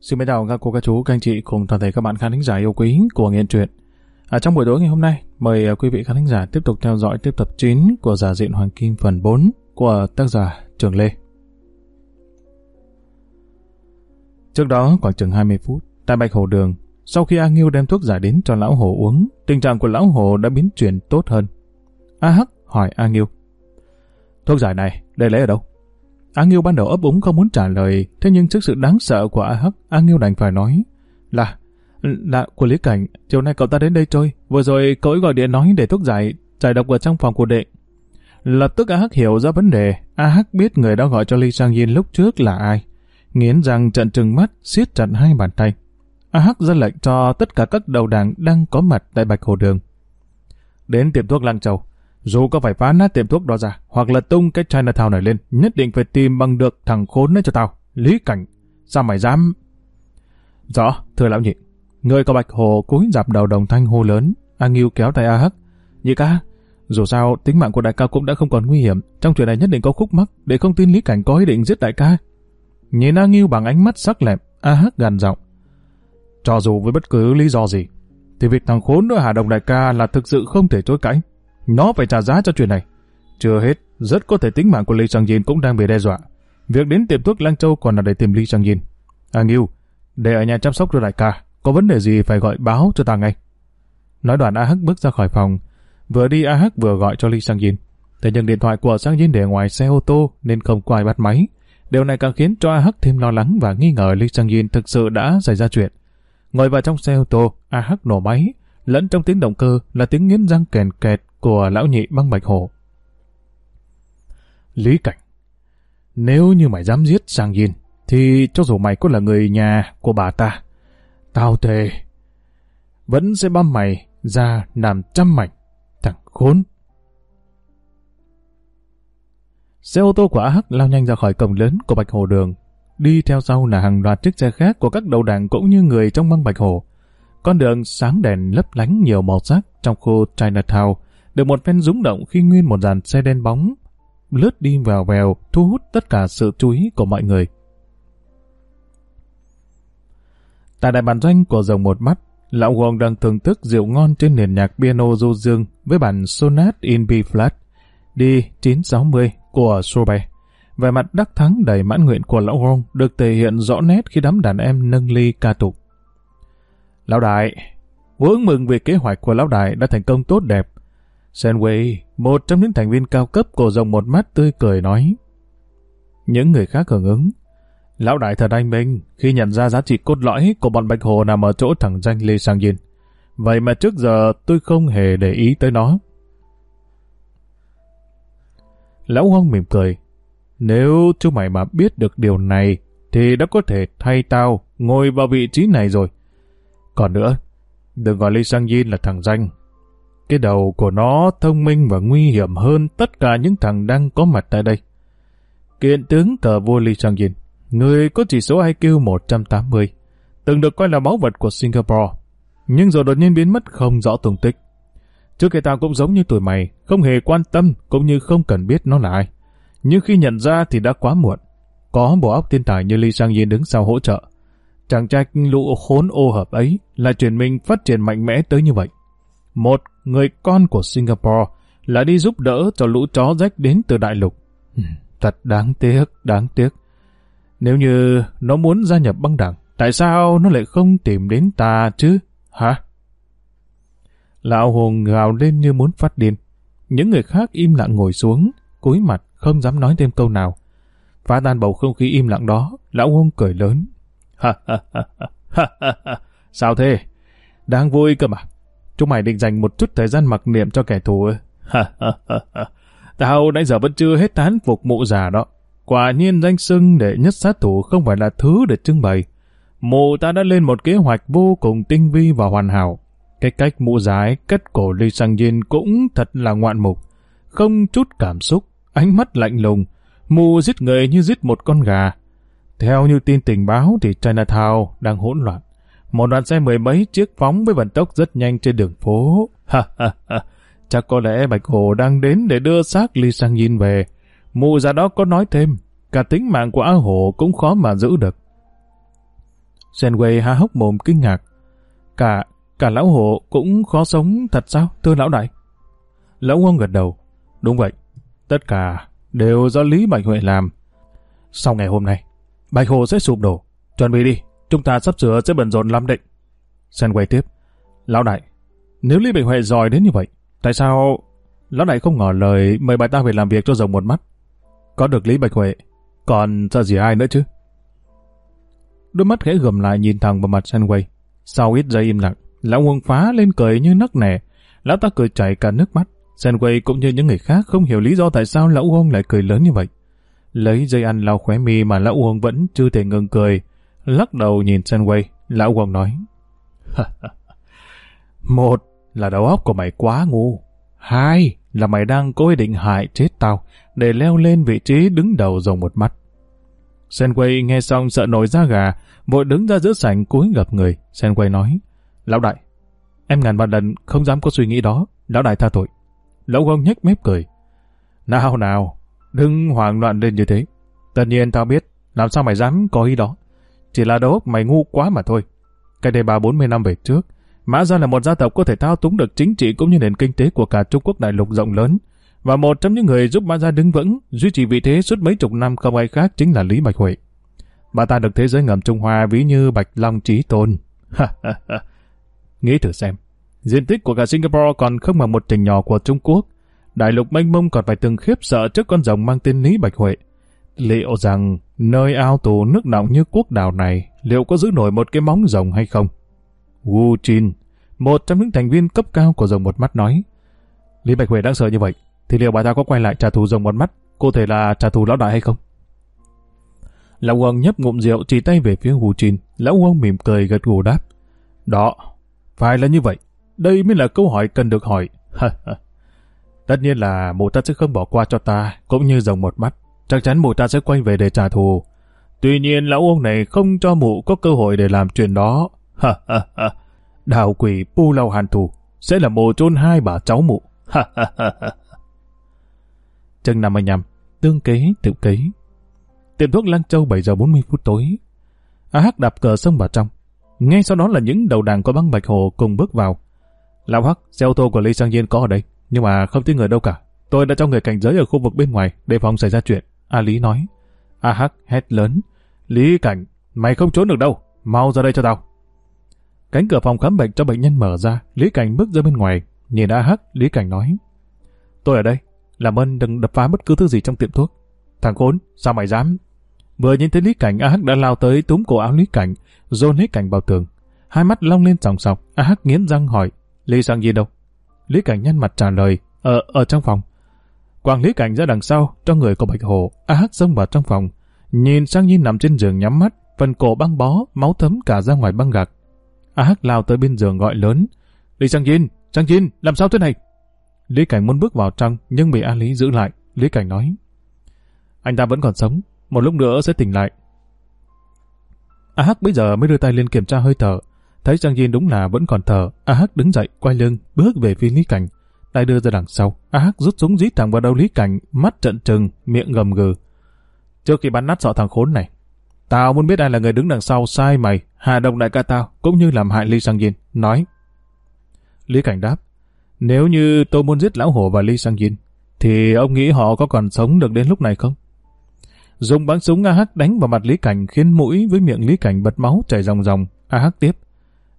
Xin chào các cô, các chú, các anh chị cùng toàn thể các bạn khán thính giả yêu quý của Nghiện Truyện. À, trong buổi tối ngày hôm nay, mời à, quý vị khán thính giả tiếp tục theo dõi tiếp tập 9 của Giả diện Hoàng Kim phần 4 của tác giả Trường Lê. Trước đó khoảng chừng 20 phút, tại Bạch Hồ Đường, sau khi A Nghiêu đem thuốc giải đến cho Lão Hồ uống, tình trạng của Lão Hồ đã biến chuyển tốt hơn. A Hắc hỏi A Nghiêu. Thuốc giải này, để lấy ở đâu? A Nghiêu ban đầu ấp úng không muốn trả lời, thế nhưng trước sự đáng sợ của A Hắc, A Nghiêu đành phải nói. Là, là của Lý Cảnh, chiều nay cậu ta đến đây chơi, vừa rồi cậu ấy gọi điện nói để thuốc giải, giải độc ở trong phòng của đệ. Lập tức A Hắc hiểu ra vấn đề, A Hắc biết người đã gọi cho Lee Sang Yin lúc trước là ai. Nghiến răng trận trừng mắt, siết chặt hai bàn tay. A Hắc ra lệnh cho tất cả các đầu đảng đang có mặt tại Bạch Hồ Đường. Đến tiệm thuốc Lăng Châu, dù có phải phá nát tiệm thuốc đó ra, hoặc là tung cái Chinatown này lên, nhất định phải tìm bằng được thằng khốn ấy cho tao. Lý Cảnh, sao mày dám... Rõ, thưa lão nhị. Người có bạch hồ cúi dạp đầu đồng thanh hô lớn, A Nghiêu kéo tay A Hắc. Nhị ca, dù sao tính mạng của đại ca cũng đã không còn nguy hiểm, trong chuyện này nhất định có khúc mắc, để không tin Lý Cảnh có ý định giết đại ca. Nhìn A Nghiêu bằng ánh mắt sắc lẹm, A Hắc gằn giọng. Cho dù với bất cứ lý do gì, thì việc thằng khốn nữa Hà Đồng đại ca là thực sự không thể chối cãi. Nó phải trả giá cho chuyện này. Chưa hết, rất có thể tính mạng của Lý Sang Yin cũng đang bị đe dọa. Việc đến tiệm thuốc Lang Châu còn là để tìm Lý Sang Yin. À Nghiêu, để ở nhà chăm sóc cho đại ca, có vấn đề gì phải gọi báo cho ta ngay. Nói đoạn A Hắc bước ra khỏi phòng, vừa đi A Hắc vừa gọi cho Lý Sang Yin. Thế nhưng điện thoại của Sang Yin để ngoài xe ô tô nên không có ai bắt máy. Điều này càng khiến cho A Hắc thêm lo lắng và nghi ngờ Lý Sang Yin thực sự đã xảy ra chuyện. Ngồi vào trong xe ô tô, A Hắc nổ máy, lẫn trong tiếng động cơ là tiếng nghiến răng kèn kẹt của lão nhị băng bạch hổ. Lý Cảnh Nếu như mày dám giết Sang Yin, thì cho dù mày có là người nhà của bà ta, tao thề, vẫn sẽ băm mày ra làm trăm mảnh, thằng khốn. Xe ô tô của A Hắc lao nhanh ra khỏi cổng lớn của Bạch Hồ Đường. Đi theo sau là hàng loạt chiếc xe khác của các đầu đảng cũng như người trong băng Bạch Hồ. Con đường sáng đèn lấp lánh nhiều màu sắc trong khu Chinatown được một phen rúng động khi nguyên một dàn xe đen bóng lướt đi vào vèo thu hút tất cả sự chú ý của mọi người. Tại đại bản doanh của dòng một mắt, lão Wong đang thưởng thức rượu ngon trên nền nhạc piano du dương với bản Sonat in B flat đi 960 của Chopin. Vẻ mặt đắc thắng đầy mãn nguyện của lão Wong được thể hiện rõ nét khi đám đàn em nâng ly ca tụng. Lão đại, vui mừng vì kế hoạch của lão đại đã thành công tốt đẹp. Senway, một trong những thành viên cao cấp của dòng một mắt tươi cười nói. Những người khác hưởng ứng. Lão đại thật anh minh khi nhận ra giá trị cốt lõi của bọn Bạch Hồ nằm ở chỗ thẳng danh Lê Sang Yin. Vậy mà trước giờ tôi không hề để ý tới nó. Lão Hoang mỉm cười. Nếu chú mày mà biết được điều này, thì đã có thể thay tao ngồi vào vị trí này rồi. Còn nữa, đừng gọi Lê Sang Yin là thằng danh. Cái đầu của nó thông minh và nguy hiểm hơn tất cả những thằng đang có mặt tại đây. Kiện tướng cờ vua Lee Sang Yin, người có chỉ số IQ 180, từng được coi là báu vật của Singapore, nhưng rồi đột nhiên biến mất không rõ tung tích. Trước kia tao cũng giống như tuổi mày, không hề quan tâm cũng như không cần biết nó là ai. Nhưng khi nhận ra thì đã quá muộn. Có bộ óc thiên tài như Lee Sang Yin đứng sau hỗ trợ chàng trai lũ khốn ô hợp ấy là chuyển mình phát triển mạnh mẽ tới như vậy. Một người con của Singapore là đi giúp đỡ cho lũ chó rách đến từ đại lục. Ừ, thật đáng tiếc, đáng tiếc. Nếu như nó muốn gia nhập băng đảng, tại sao nó lại không tìm đến ta chứ? Hả? Lão Hùng gào lên như muốn phát điên. Những người khác im lặng ngồi xuống, cúi mặt, không dám nói thêm câu nào. Phá tan bầu không khí im lặng đó, lão Hùng cười lớn. Ha ha ha ha ha ha Sao thế? Đáng vui cơ mà. Chúng mày định dành một chút thời gian mặc niệm cho kẻ thù Ha ha ha ha. Tao nãy giờ vẫn chưa hết tán phục mụ già đó. Quả nhiên danh xưng để nhất sát thủ không phải là thứ để trưng bày. Mụ ta đã lên một kế hoạch vô cùng tinh vi và hoàn hảo. Cái cách mụ giái cất cổ Ly Sang Yin cũng thật là ngoạn mục. Không chút cảm xúc, ánh mắt lạnh lùng. Mụ giết người như giết một con gà. Theo như tin tình báo thì Chinatown đang hỗn loạn. Một đoàn xe mười mấy chiếc phóng với vận tốc rất nhanh trên đường phố. Ha ha ha. Chắc có lẽ Bạch Hồ đang đến để đưa xác Ly Sang Yin về. Mụ già đó có nói thêm, cả tính mạng của A Hồ cũng khó mà giữ được. Senway há hốc mồm kinh ngạc. Cả, cả lão Hồ cũng khó sống thật sao, thưa lão đại? Lão Uông gật đầu. Đúng vậy, tất cả đều do Lý Bạch Huệ làm. Sau ngày hôm nay, Bạch Hồ sẽ sụp đổ. Chuẩn bị đi, chúng ta sắp sửa sẽ bận rộn lắm định. Senway tiếp. Lão đại, nếu Lý Bạch Huệ giỏi đến như vậy, tại sao... Lão đại không ngỏ lời mời bà ta về làm việc cho rồng một mắt. Có được Lý Bạch Huệ, còn sợ gì ai nữa chứ? Đôi mắt khẽ gầm lại nhìn thẳng vào mặt Senway. Sau ít giây im lặng, lão Uông phá lên cười như nấc nẻ. Lão ta cười chảy cả nước mắt. Senway cũng như những người khác không hiểu lý do tại sao lão Uông lại cười lớn như vậy. Lấy dây ăn lau khóe mi mà lão Uông vẫn chưa thể ngừng cười. Lắc đầu nhìn Senway, lão Uông nói. Một là đầu óc của mày quá ngu. Hai là mày đang cố ý định hại chết tao để leo lên vị trí đứng đầu dòng một mắt. Senway nghe xong sợ nổi da gà, vội đứng ra giữa sảnh cúi gặp người. Senway nói, Lão đại, em ngàn vạn lần không dám có suy nghĩ đó, lão đại tha tội. Lão ông nhếch mép cười. Nào nào, đừng hoảng loạn lên như thế. Tất nhiên tao biết, làm sao mày dám có ý đó. Chỉ là đầu óc mày ngu quá mà thôi. Cái đây ba bốn mươi năm về trước, Mã Gia là một gia tộc có thể thao túng được chính trị cũng như nền kinh tế của cả Trung Quốc đại lục rộng lớn. Và một trong những người giúp Mã Gia đứng vững, duy trì vị thế suốt mấy chục năm không ai khác chính là Lý Bạch Huệ. Bà ta được thế giới ngầm Trung Hoa ví như Bạch Long Trí Tôn. Nghĩ thử xem, diện tích của cả Singapore còn không bằng một tỉnh nhỏ của Trung Quốc. Đại lục mênh mông còn phải từng khiếp sợ trước con rồng mang tên Lý Bạch Huệ. Liệu rằng nơi ao tù nước nọng như quốc đảo này liệu có giữ nổi một cái móng rồng hay không? Wu Jin, một trong những thành viên cấp cao của rồng một mắt nói. Lý Bạch Huệ đang sợ như vậy, thì liệu bà ta có quay lại trả thù rồng một mắt, cụ thể là trả thù lão đại hay không? Lão Uông nhấp ngụm rượu chỉ tay về phía Wu Jin, lão Uông mỉm cười gật gù đáp. Đó, phải là như vậy. Đây mới là câu hỏi cần được hỏi. Tất nhiên là mụ ta sẽ không bỏ qua cho ta, cũng như rồng một mắt. Chắc chắn mụ ta sẽ quay về để trả thù. Tuy nhiên lão ông này không cho mụ có cơ hội để làm chuyện đó. ha ha ha Đạo quỷ Pu lau Hàn Thù sẽ là mồ chôn hai bà cháu mụ. ha ha ha ha Chân 55, tương kế tự kế. Tiệm thuốc Lăng Châu 7 giờ 40 phút tối. A Hắc đạp cờ sông vào trong. Ngay sau đó là những đầu đàn có băng bạch hồ cùng bước vào. Lão Hắc, xe ô tô của Lý Sang Diên có ở đây, nhưng mà không thấy người đâu cả. Tôi đã cho người cảnh giới ở khu vực bên ngoài để phòng xảy ra chuyện. A Lý nói. A Hắc hét lớn. Lý Cảnh, mày không trốn được đâu, mau ra đây cho tao. Cánh cửa phòng khám bệnh cho bệnh nhân mở ra, Lý Cảnh bước ra bên ngoài, nhìn A Hắc, Lý Cảnh nói. Tôi ở đây, làm ơn đừng đập phá bất cứ thứ gì trong tiệm thuốc. Thằng khốn, sao mày dám? Vừa nhìn thấy Lý Cảnh, A Hắc đã lao tới túm cổ áo Lý Cảnh, dồn Lý Cảnh vào tường. Hai mắt long lên sòng sọc, A Hắc nghiến răng hỏi, Lý sang gì đâu? Lý Cảnh nhăn mặt trả lời, ở ở trong phòng. Quang Lý Cảnh ra đằng sau, cho người của Bạch Hồ, A Hắc xông vào trong phòng, nhìn sang Nhi nằm trên giường nhắm mắt, phần cổ băng bó, máu thấm cả ra ngoài băng gạc. A Hắc lao tới bên giường gọi lớn, Lý Sang Jin, Sang Jin, làm sao thế này? Lý Cảnh muốn bước vào trong, nhưng bị A Lý giữ lại. Lý Cảnh nói, anh ta vẫn còn sống, một lúc nữa sẽ tỉnh lại. A Hắc bây giờ mới đưa tay lên kiểm tra hơi thở, thấy Sang Jin đúng là vẫn còn thở. A Hắc đứng dậy, quay lưng, bước về phía Lý Cảnh, tay đưa ra đằng sau. A Hắc rút súng dít thẳng vào đầu Lý Cảnh, mắt trận trừng, miệng gầm gừ. Trước khi bắn nát sọ thằng khốn này, tao muốn biết ai là người đứng đằng sau sai mày, hạ động đại ca tao, cũng như làm hại Lý Sang Jin. Nói. Lý Cảnh đáp, nếu như tôi muốn giết Lão Hổ và Lý Sang Jin, thì ông nghĩ họ có còn sống được đến lúc này không? Dùng bắn súng AH đánh vào mặt Lý Cảnh khiến mũi với miệng Lý Cảnh bật máu chảy ròng ròng. AH tiếp.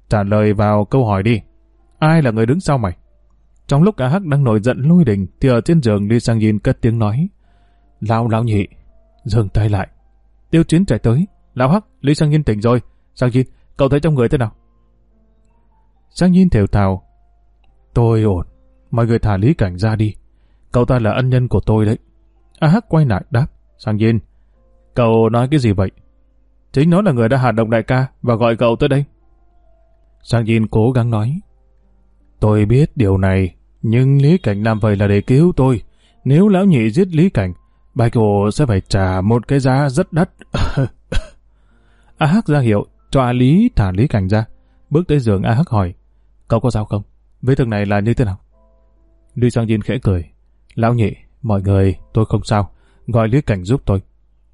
Trả lời vào câu hỏi đi. Ai là người đứng sau mày? Trong lúc AH đang nổi giận lôi đình thì ở trên giường Lý Sang Jin cất tiếng nói. Lão lão nhị. Dừng tay lại. Tiêu chiến chạy tới. Lão Hắc, Lý Sang nhiên tỉnh rồi. Sang nhiên cậu thấy trong người thế nào? Sang nhiên thều thào. Tôi ổn. Mọi người thả Lý Cảnh ra đi. Cậu ta là ân nhân của tôi đấy. a hắc quay lại đáp. Sang nhiên Cậu nói cái gì vậy? Chính nó là người đã hạ động đại ca và gọi cậu tới đây. Sang Jin cố gắng nói. Tôi biết điều này, nhưng Lý Cảnh làm vậy là để cứu tôi. Nếu lão nhị giết Lý Cảnh, Bạch Hồ sẽ phải trả một cái giá rất đắt. A Hắc ra hiệu, cho A Lý thả Lý Cảnh ra. Bước tới giường A Hắc hỏi, cậu có sao không? Vết thương này là như thế nào? Lý Sang Jin khẽ cười. Lão nhị, mọi người, tôi không sao. Gọi Lý Cảnh giúp tôi.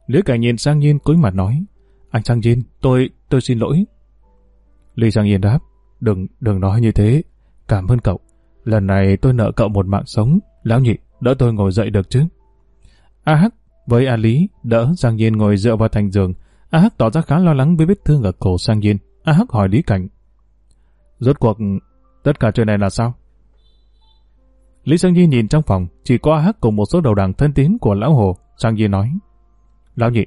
Lý Cảnh nhìn sang Nhiên cúi mặt nói, anh Sang Jin, tôi, tôi xin lỗi, Lý Sang Yên đáp, đừng, đừng nói như thế. Cảm ơn cậu. Lần này tôi nợ cậu một mạng sống. Lão nhị, đỡ tôi ngồi dậy được chứ? A Hắc với A Lý đỡ Sang Yên ngồi dựa vào thành giường. A Hắc tỏ ra khá lo lắng với vết thương ở cổ Sang Yên. A Hắc hỏi Lý Cảnh. Rốt cuộc, tất cả chuyện này là sao? Lý Sang yên nhìn trong phòng, chỉ có A Hắc cùng một số đầu đảng thân tín của Lão Hồ. Sang yên nói, Lão nhị,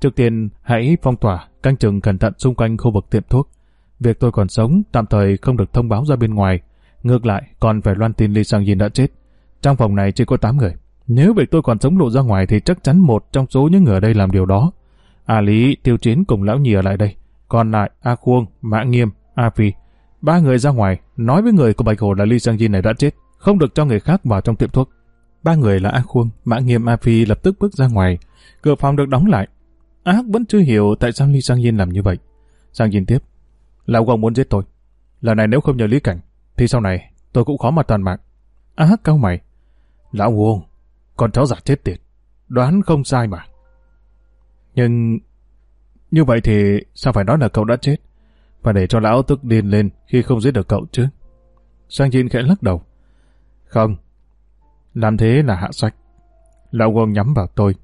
trước tiên hãy phong tỏa, canh chừng cẩn thận xung quanh khu vực tiệm thuốc. Việc tôi còn sống, tạm thời không được thông báo ra bên ngoài. Ngược lại, còn phải loan tin Lee Sang yin đã chết. Trong phòng này chỉ có 8 người. Nếu việc tôi còn sống lộ ra ngoài thì chắc chắn một trong số những người ở đây làm điều đó. A Lý, Tiêu Chiến cùng Lão Nhì ở lại đây. Còn lại A Khuông, Mã Nghiêm, A Phi. Ba người ra ngoài, nói với người của Bạch Hồ là Lee Sang yin này đã chết không được cho người khác vào trong tiệm thuốc. Ba người là A Khuông, Mã Nghiêm A Phi lập tức bước ra ngoài. Cửa phòng được đóng lại. A Hắc vẫn chưa hiểu tại sao Lee Sang Yin làm như vậy. Sang Yin tiếp. Lão Quang muốn giết tôi. Lần này nếu không nhờ Lý Cảnh, thì sau này tôi cũng khó mà toàn mạng. Á Hắc cao mày. Lão Quang, con cháu giả chết tiệt. Đoán không sai mà. Nhưng... Như vậy thì sao phải nói là cậu đã chết? Và để cho lão tức điên lên khi không giết được cậu chứ. Sang Jin khẽ lắc đầu. Không. Làm thế là hạ sách. Lão Quang nhắm vào tôi.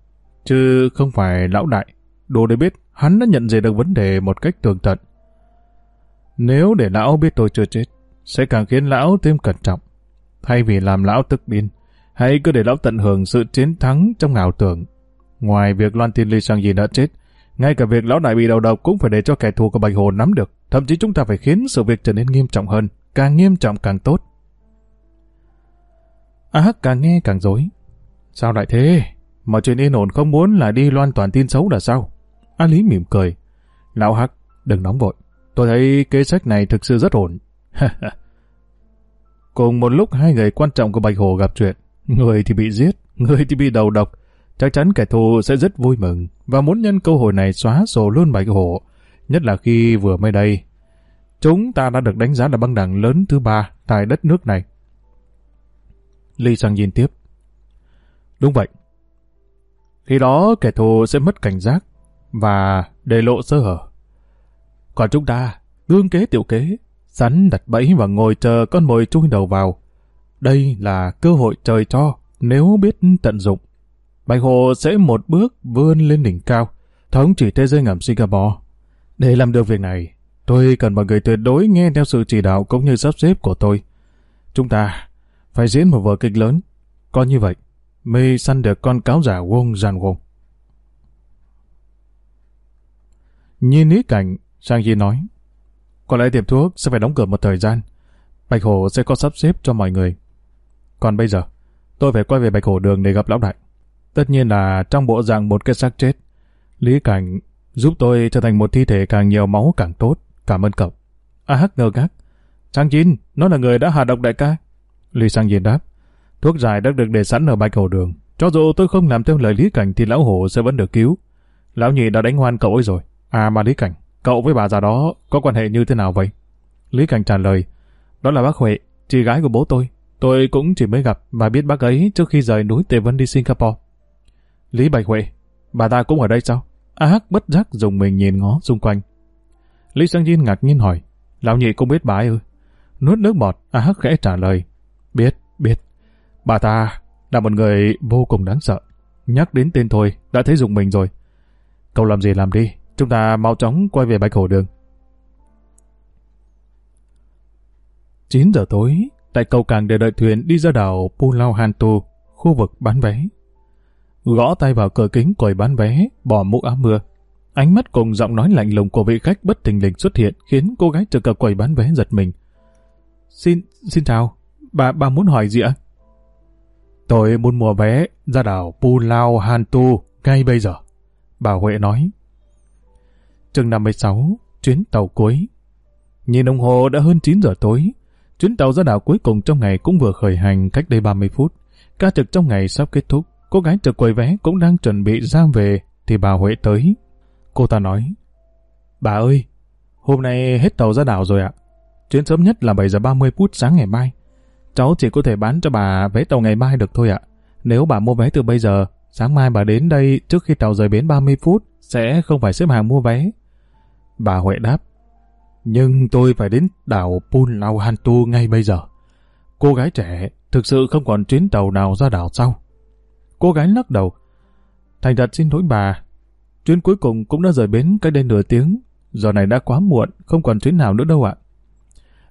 Chứ không phải lão đại. Đồ để biết hắn đã nhận diện được vấn đề một cách tường tận. Nếu để lão biết tôi chưa chết, sẽ càng khiến lão thêm cẩn trọng. Thay vì làm lão tức điên, hãy cứ để lão tận hưởng sự chiến thắng trong ảo tưởng. Ngoài việc Loan Thiên Ly Sang gì đã chết, ngay cả việc lão đại bị đầu độc cũng phải để cho kẻ thù của Bạch Hồ nắm được. Thậm chí chúng ta phải khiến sự việc trở nên nghiêm trọng hơn. Càng nghiêm trọng càng tốt. A Hắc càng nghe càng dối. Sao lại thế? Mọi chuyện yên ổn không muốn là đi loan toàn tin xấu là sao? A Lý mỉm cười. Lão Hắc, đừng nóng vội. Tôi thấy kế sách này thực sự rất ổn. Cùng một lúc hai người quan trọng của Bạch Hồ gặp chuyện. Người thì bị giết, người thì bị đầu độc. Chắc chắn kẻ thù sẽ rất vui mừng và muốn nhân cơ hội này xóa sổ luôn Bạch Hồ. Nhất là khi vừa mới đây, chúng ta đã được đánh giá là băng đảng lớn thứ ba tại đất nước này. Ly sang nhìn tiếp. Đúng vậy. Khi đó kẻ thù sẽ mất cảnh giác và để lộ sơ hở. Còn chúng ta, gương kế tiểu kế, sắn đặt bẫy và ngồi chờ con mồi chui đầu vào. Đây là cơ hội trời cho nếu biết tận dụng. Bạch Hồ sẽ một bước vươn lên đỉnh cao, thống trị thế giới ngầm Singapore. Để làm được việc này, tôi cần mọi người tuyệt đối nghe theo sự chỉ đạo cũng như sắp xếp của tôi. Chúng ta phải diễn một vở kịch lớn. Có như vậy, mới săn được con cáo giả Wong Jan Wong. Nhìn ý cảnh, Sang Yi nói, có lẽ tiệm thuốc sẽ phải đóng cửa một thời gian. Bạch Hổ sẽ có sắp xếp cho mọi người. Còn bây giờ, tôi phải quay về Bạch Hổ đường để gặp lão đại. Tất nhiên là trong bộ dạng một cái xác chết. Lý Cảnh giúp tôi trở thành một thi thể càng nhiều máu càng tốt. Cảm ơn cậu. A Hắc ngơ ngác. Sang Jin, nó là người đã hạ độc đại ca. Lý Sang Jin đáp, thuốc giải đã được để sẵn ở bạch hồ đường. Cho dù tôi không làm theo lời Lý Cảnh thì lão hổ sẽ vẫn được cứu. Lão nhị đã đánh hoan cậu ấy rồi. À mà Lý Cảnh, cậu với bà già đó có quan hệ như thế nào vậy? Lý Cảnh trả lời, đó là bác Huệ, chị gái của bố tôi. Tôi cũng chỉ mới gặp và biết bác ấy trước khi rời núi Tề Vân đi Singapore. Lý Bạch Huệ, bà ta cũng ở đây sao? A Hắc bất giác dùng mình nhìn ngó xung quanh. Lý Sang Diên ngạc nhiên hỏi, lão nhị cũng biết bà ấy ư? Nuốt nước bọt, A Hắc khẽ trả lời, Biết, biết. Bà ta là một người vô cùng đáng sợ. Nhắc đến tên thôi, đã thấy dùng mình rồi. Cậu làm gì làm đi, chúng ta mau chóng quay về Bạch Hổ Đường. 9 giờ tối, tại cầu càng để đợi thuyền đi ra đảo Pulau Hantu, khu vực bán vé. Gõ tay vào cửa kính quầy bán vé, bỏ mũ áo mưa. Ánh mắt cùng giọng nói lạnh lùng của vị khách bất thình lình xuất hiện khiến cô gái trực ở quầy bán vé giật mình. Xin, xin chào, Bà, bà muốn hỏi gì ạ? Tôi muốn mua vé ra đảo Pulau Hantu ngay bây giờ. Bà Huệ nói. Chương 56, chuyến tàu cuối. Nhìn đồng hồ đã hơn 9 giờ tối. Chuyến tàu ra đảo cuối cùng trong ngày cũng vừa khởi hành cách đây 30 phút. Ca trực trong ngày sắp kết thúc. Cô gái trực quầy vé cũng đang chuẩn bị ra về thì bà Huệ tới. Cô ta nói. Bà ơi, hôm nay hết tàu ra đảo rồi ạ. Chuyến sớm nhất là 7 giờ 30 phút sáng ngày mai. Cháu chỉ có thể bán cho bà vé tàu ngày mai được thôi ạ. Nếu bà mua vé từ bây giờ, sáng mai bà đến đây trước khi tàu rời bến 30 phút, sẽ không phải xếp hàng mua vé. Bà Huệ đáp. Nhưng tôi phải đến đảo Punlauhantu ngay bây giờ. Cô gái trẻ thực sự không còn chuyến tàu nào ra đảo sau. Cô gái lắc đầu. Thành thật xin lỗi bà. Chuyến cuối cùng cũng đã rời bến cách đây nửa tiếng. Giờ này đã quá muộn, không còn chuyến nào nữa đâu ạ.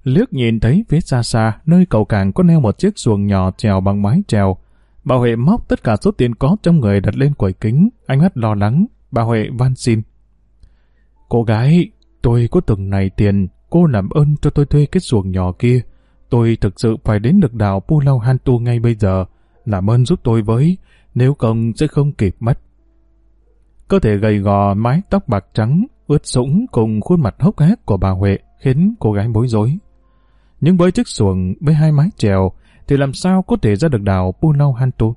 Liếc nhìn thấy phía xa xa, nơi cầu cảng có neo một chiếc xuồng nhỏ trèo bằng mái trèo. Bà Huệ móc tất cả số tiền có trong người đặt lên quầy kính, anh hắt lo lắng. Bà Huệ van xin. Cô gái, tôi có từng này tiền, cô làm ơn cho tôi thuê cái xuồng nhỏ kia. Tôi thực sự phải đến được đảo Pulau Hantu ngay bây giờ. Làm ơn giúp tôi với, nếu không sẽ không kịp mất. Cơ thể gầy gò, mái tóc bạc trắng, ướt sũng cùng khuôn mặt hốc hác của bà Huệ khiến cô gái bối rối. Nhưng với chiếc xuồng với hai mái chèo thì làm sao có thể ra được đảo Pulau Hantu?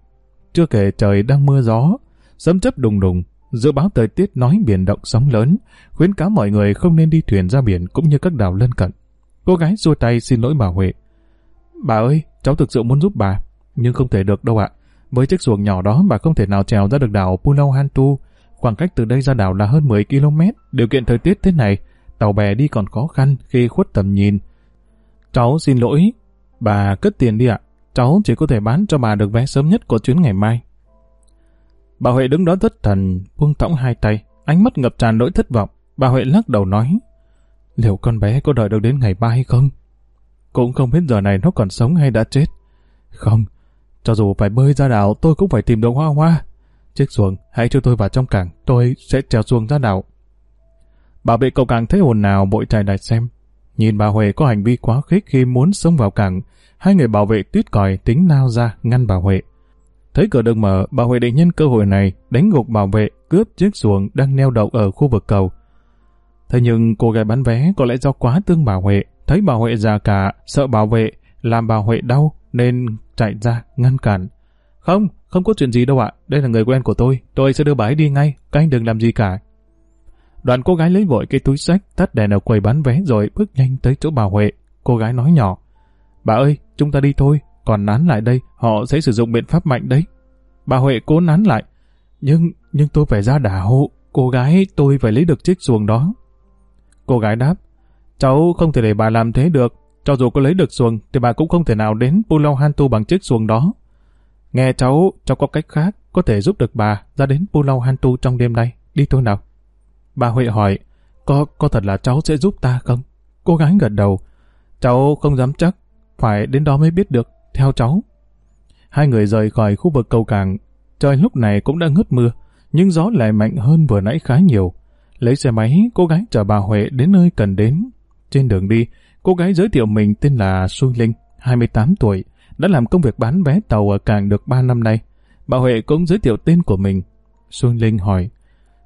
Chưa kể trời đang mưa gió, sấm chấp đùng đùng, dự báo thời tiết nói biển động sóng lớn, khuyến cáo mọi người không nên đi thuyền ra biển cũng như các đảo lân cận. Cô gái xua tay xin lỗi bà Huệ. Bà ơi, cháu thực sự muốn giúp bà, nhưng không thể được đâu ạ. Với chiếc xuồng nhỏ đó bà không thể nào trèo ra được đảo Pulau Hantu. Khoảng cách từ đây ra đảo là hơn 10 km. Điều kiện thời tiết thế này, tàu bè đi còn khó khăn khi khuất tầm nhìn. Cháu xin lỗi, bà cất tiền đi ạ. Cháu chỉ có thể bán cho bà được vé sớm nhất của chuyến ngày mai. Bà Huệ đứng đó thất thần, buông thõng hai tay, ánh mắt ngập tràn nỗi thất vọng. Bà Huệ lắc đầu nói, liệu con bé có đợi được đến ngày mai hay không? Cũng không biết giờ này nó còn sống hay đã chết. Không, cho dù phải bơi ra đảo tôi cũng phải tìm được hoa hoa. Chiếc xuồng, hãy cho tôi vào trong cảng, tôi sẽ trèo xuồng ra đảo. Bà bị cậu càng thấy hồn nào bội chạy lại xem. Nhìn bà Huệ có hành vi quá khích khi muốn xông vào cảng, hai người bảo vệ tuyết còi tính nao ra ngăn bà Huệ. Thấy cửa được mở, bà Huệ định nhân cơ hội này đánh gục bảo vệ cướp chiếc xuồng đang neo đậu ở khu vực cầu. Thế nhưng cô gái bán vé có lẽ do quá tương bà Huệ, thấy bà Huệ già cả, sợ bảo vệ, làm bà Huệ đau nên chạy ra ngăn cản. Không, không có chuyện gì đâu ạ, đây là người quen của tôi, tôi sẽ đưa bà ấy đi ngay, các anh đừng làm gì cả. Đoạn cô gái lấy vội cái túi sách, tắt đèn ở quầy bán vé rồi bước nhanh tới chỗ bà Huệ. Cô gái nói nhỏ, bà ơi, chúng ta đi thôi, còn nán lại đây, họ sẽ sử dụng biện pháp mạnh đấy. Bà Huệ cố nán lại, nhưng, nhưng tôi phải ra đả hộ cô gái tôi phải lấy được chiếc xuồng đó. Cô gái đáp, cháu không thể để bà làm thế được, cho dù có lấy được xuồng thì bà cũng không thể nào đến Pulau Hantu bằng chiếc xuồng đó. Nghe cháu, cháu có cách khác, có thể giúp được bà ra đến Pulau Hantu trong đêm nay. Đi thôi nào. Bà Huệ hỏi, có, có thật là cháu sẽ giúp ta không? Cô gái gật đầu. Cháu không dám chắc, phải đến đó mới biết được, theo cháu. Hai người rời khỏi khu vực cầu cảng. Trời lúc này cũng đã ngớt mưa, nhưng gió lại mạnh hơn vừa nãy khá nhiều. Lấy xe máy, cô gái chở bà Huệ đến nơi cần đến. Trên đường đi, cô gái giới thiệu mình tên là Xuôi Linh, 28 tuổi, đã làm công việc bán vé tàu ở cảng được 3 năm nay. Bà Huệ cũng giới thiệu tên của mình. Xuân Linh hỏi,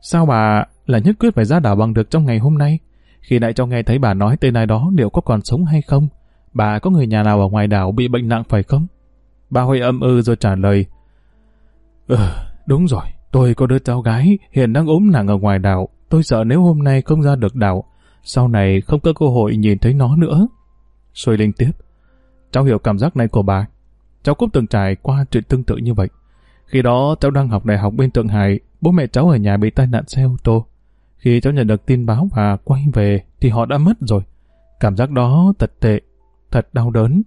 sao bà là nhất quyết phải ra đảo bằng được trong ngày hôm nay? Khi nãy cháu nghe thấy bà nói tên ai đó liệu có còn sống hay không? Bà có người nhà nào ở ngoài đảo bị bệnh nặng phải không? Bà Huệ âm ư rồi trả lời, Ừ, đúng rồi, tôi có đứa cháu gái hiện đang ốm nặng ở ngoài đảo. Tôi sợ nếu hôm nay không ra được đảo, sau này không có cơ hội nhìn thấy nó nữa. Xuôi Linh tiếp, Cháu hiểu cảm giác này của bà. Cháu cũng từng trải qua chuyện tương tự như vậy. Khi đó cháu đang học đại học bên Thượng Hải, bố mẹ cháu ở nhà bị tai nạn xe ô tô. Khi cháu nhận được tin báo và quay về thì họ đã mất rồi. Cảm giác đó thật tệ, thật đau đớn.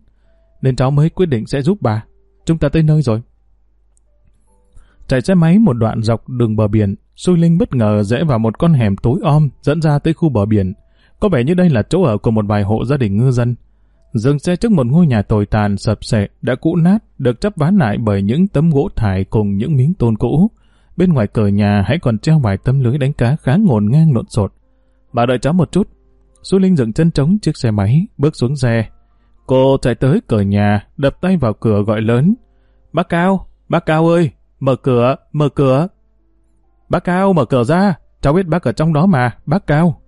Nên cháu mới quyết định sẽ giúp bà. Chúng ta tới nơi rồi. Chạy xe máy một đoạn dọc đường bờ biển, Xui Linh bất ngờ rẽ vào một con hẻm tối om dẫn ra tới khu bờ biển. Có vẻ như đây là chỗ ở của một vài hộ gia đình ngư dân. Dừng xe trước một ngôi nhà tồi tàn sập sệ đã cũ nát, được chấp ván lại bởi những tấm gỗ thải cùng những miếng tôn cũ. Bên ngoài cửa nhà hãy còn treo vài tấm lưới đánh cá khá ngổn ngang lộn xộn. Bà đợi cháu một chút. Xui Linh dựng chân trống chiếc xe máy, bước xuống xe. Cô chạy tới cửa nhà, đập tay vào cửa gọi lớn. Bác Cao, bác Cao ơi, mở cửa, mở cửa. Bác Cao, mở cửa ra, cháu biết bác ở trong đó mà, bác Cao.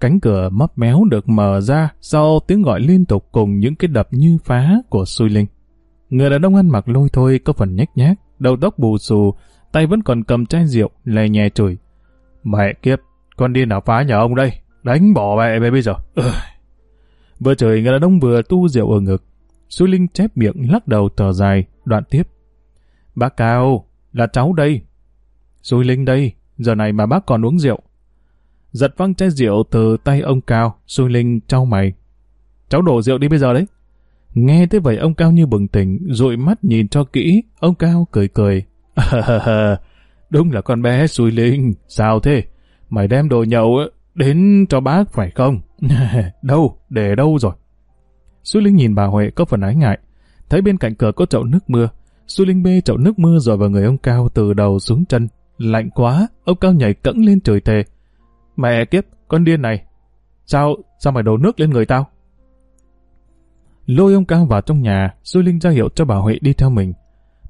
Cánh cửa mấp méo được mở ra sau tiếng gọi liên tục cùng những cái đập như phá của Xui Linh. Người đàn ông ăn mặc lôi thôi có phần nhếch nhác, đầu tóc bù xù, tay vẫn còn cầm chai rượu, lè nhè chửi. Mẹ kiếp, con đi nào phá nhà ông đây, đánh bỏ mẹ về bây giờ. Ừ. Vừa trời người đàn ông vừa tu rượu ở ngực. Xui Linh chép miệng lắc đầu thở dài, đoạn tiếp. Bác Cao, là cháu đây. Xui Linh đây, giờ này mà bác còn uống rượu. giật văng chai rượu từ tay ông Cao, xui linh trao mày. Cháu đổ rượu đi bây giờ đấy. Nghe thế vậy ông Cao như bừng tỉnh, dụi mắt nhìn cho kỹ, ông Cao cười cười. Đúng là con bé xui linh, sao thế? Mày đem đồ nhậu đến cho bác phải không? đâu, để đâu rồi? Xui linh nhìn bà Huệ có phần ái ngại, thấy bên cạnh cửa có chậu nước mưa. Xui linh bê chậu nước mưa rồi vào người ông Cao từ đầu xuống chân. Lạnh quá, ông Cao nhảy cẫng lên trời thề. Mẹ kiếp, con điên này. Sao, sao mày đổ nước lên người tao? Lôi ông Cao vào trong nhà, Xui Linh ra hiệu cho bà Huệ đi theo mình.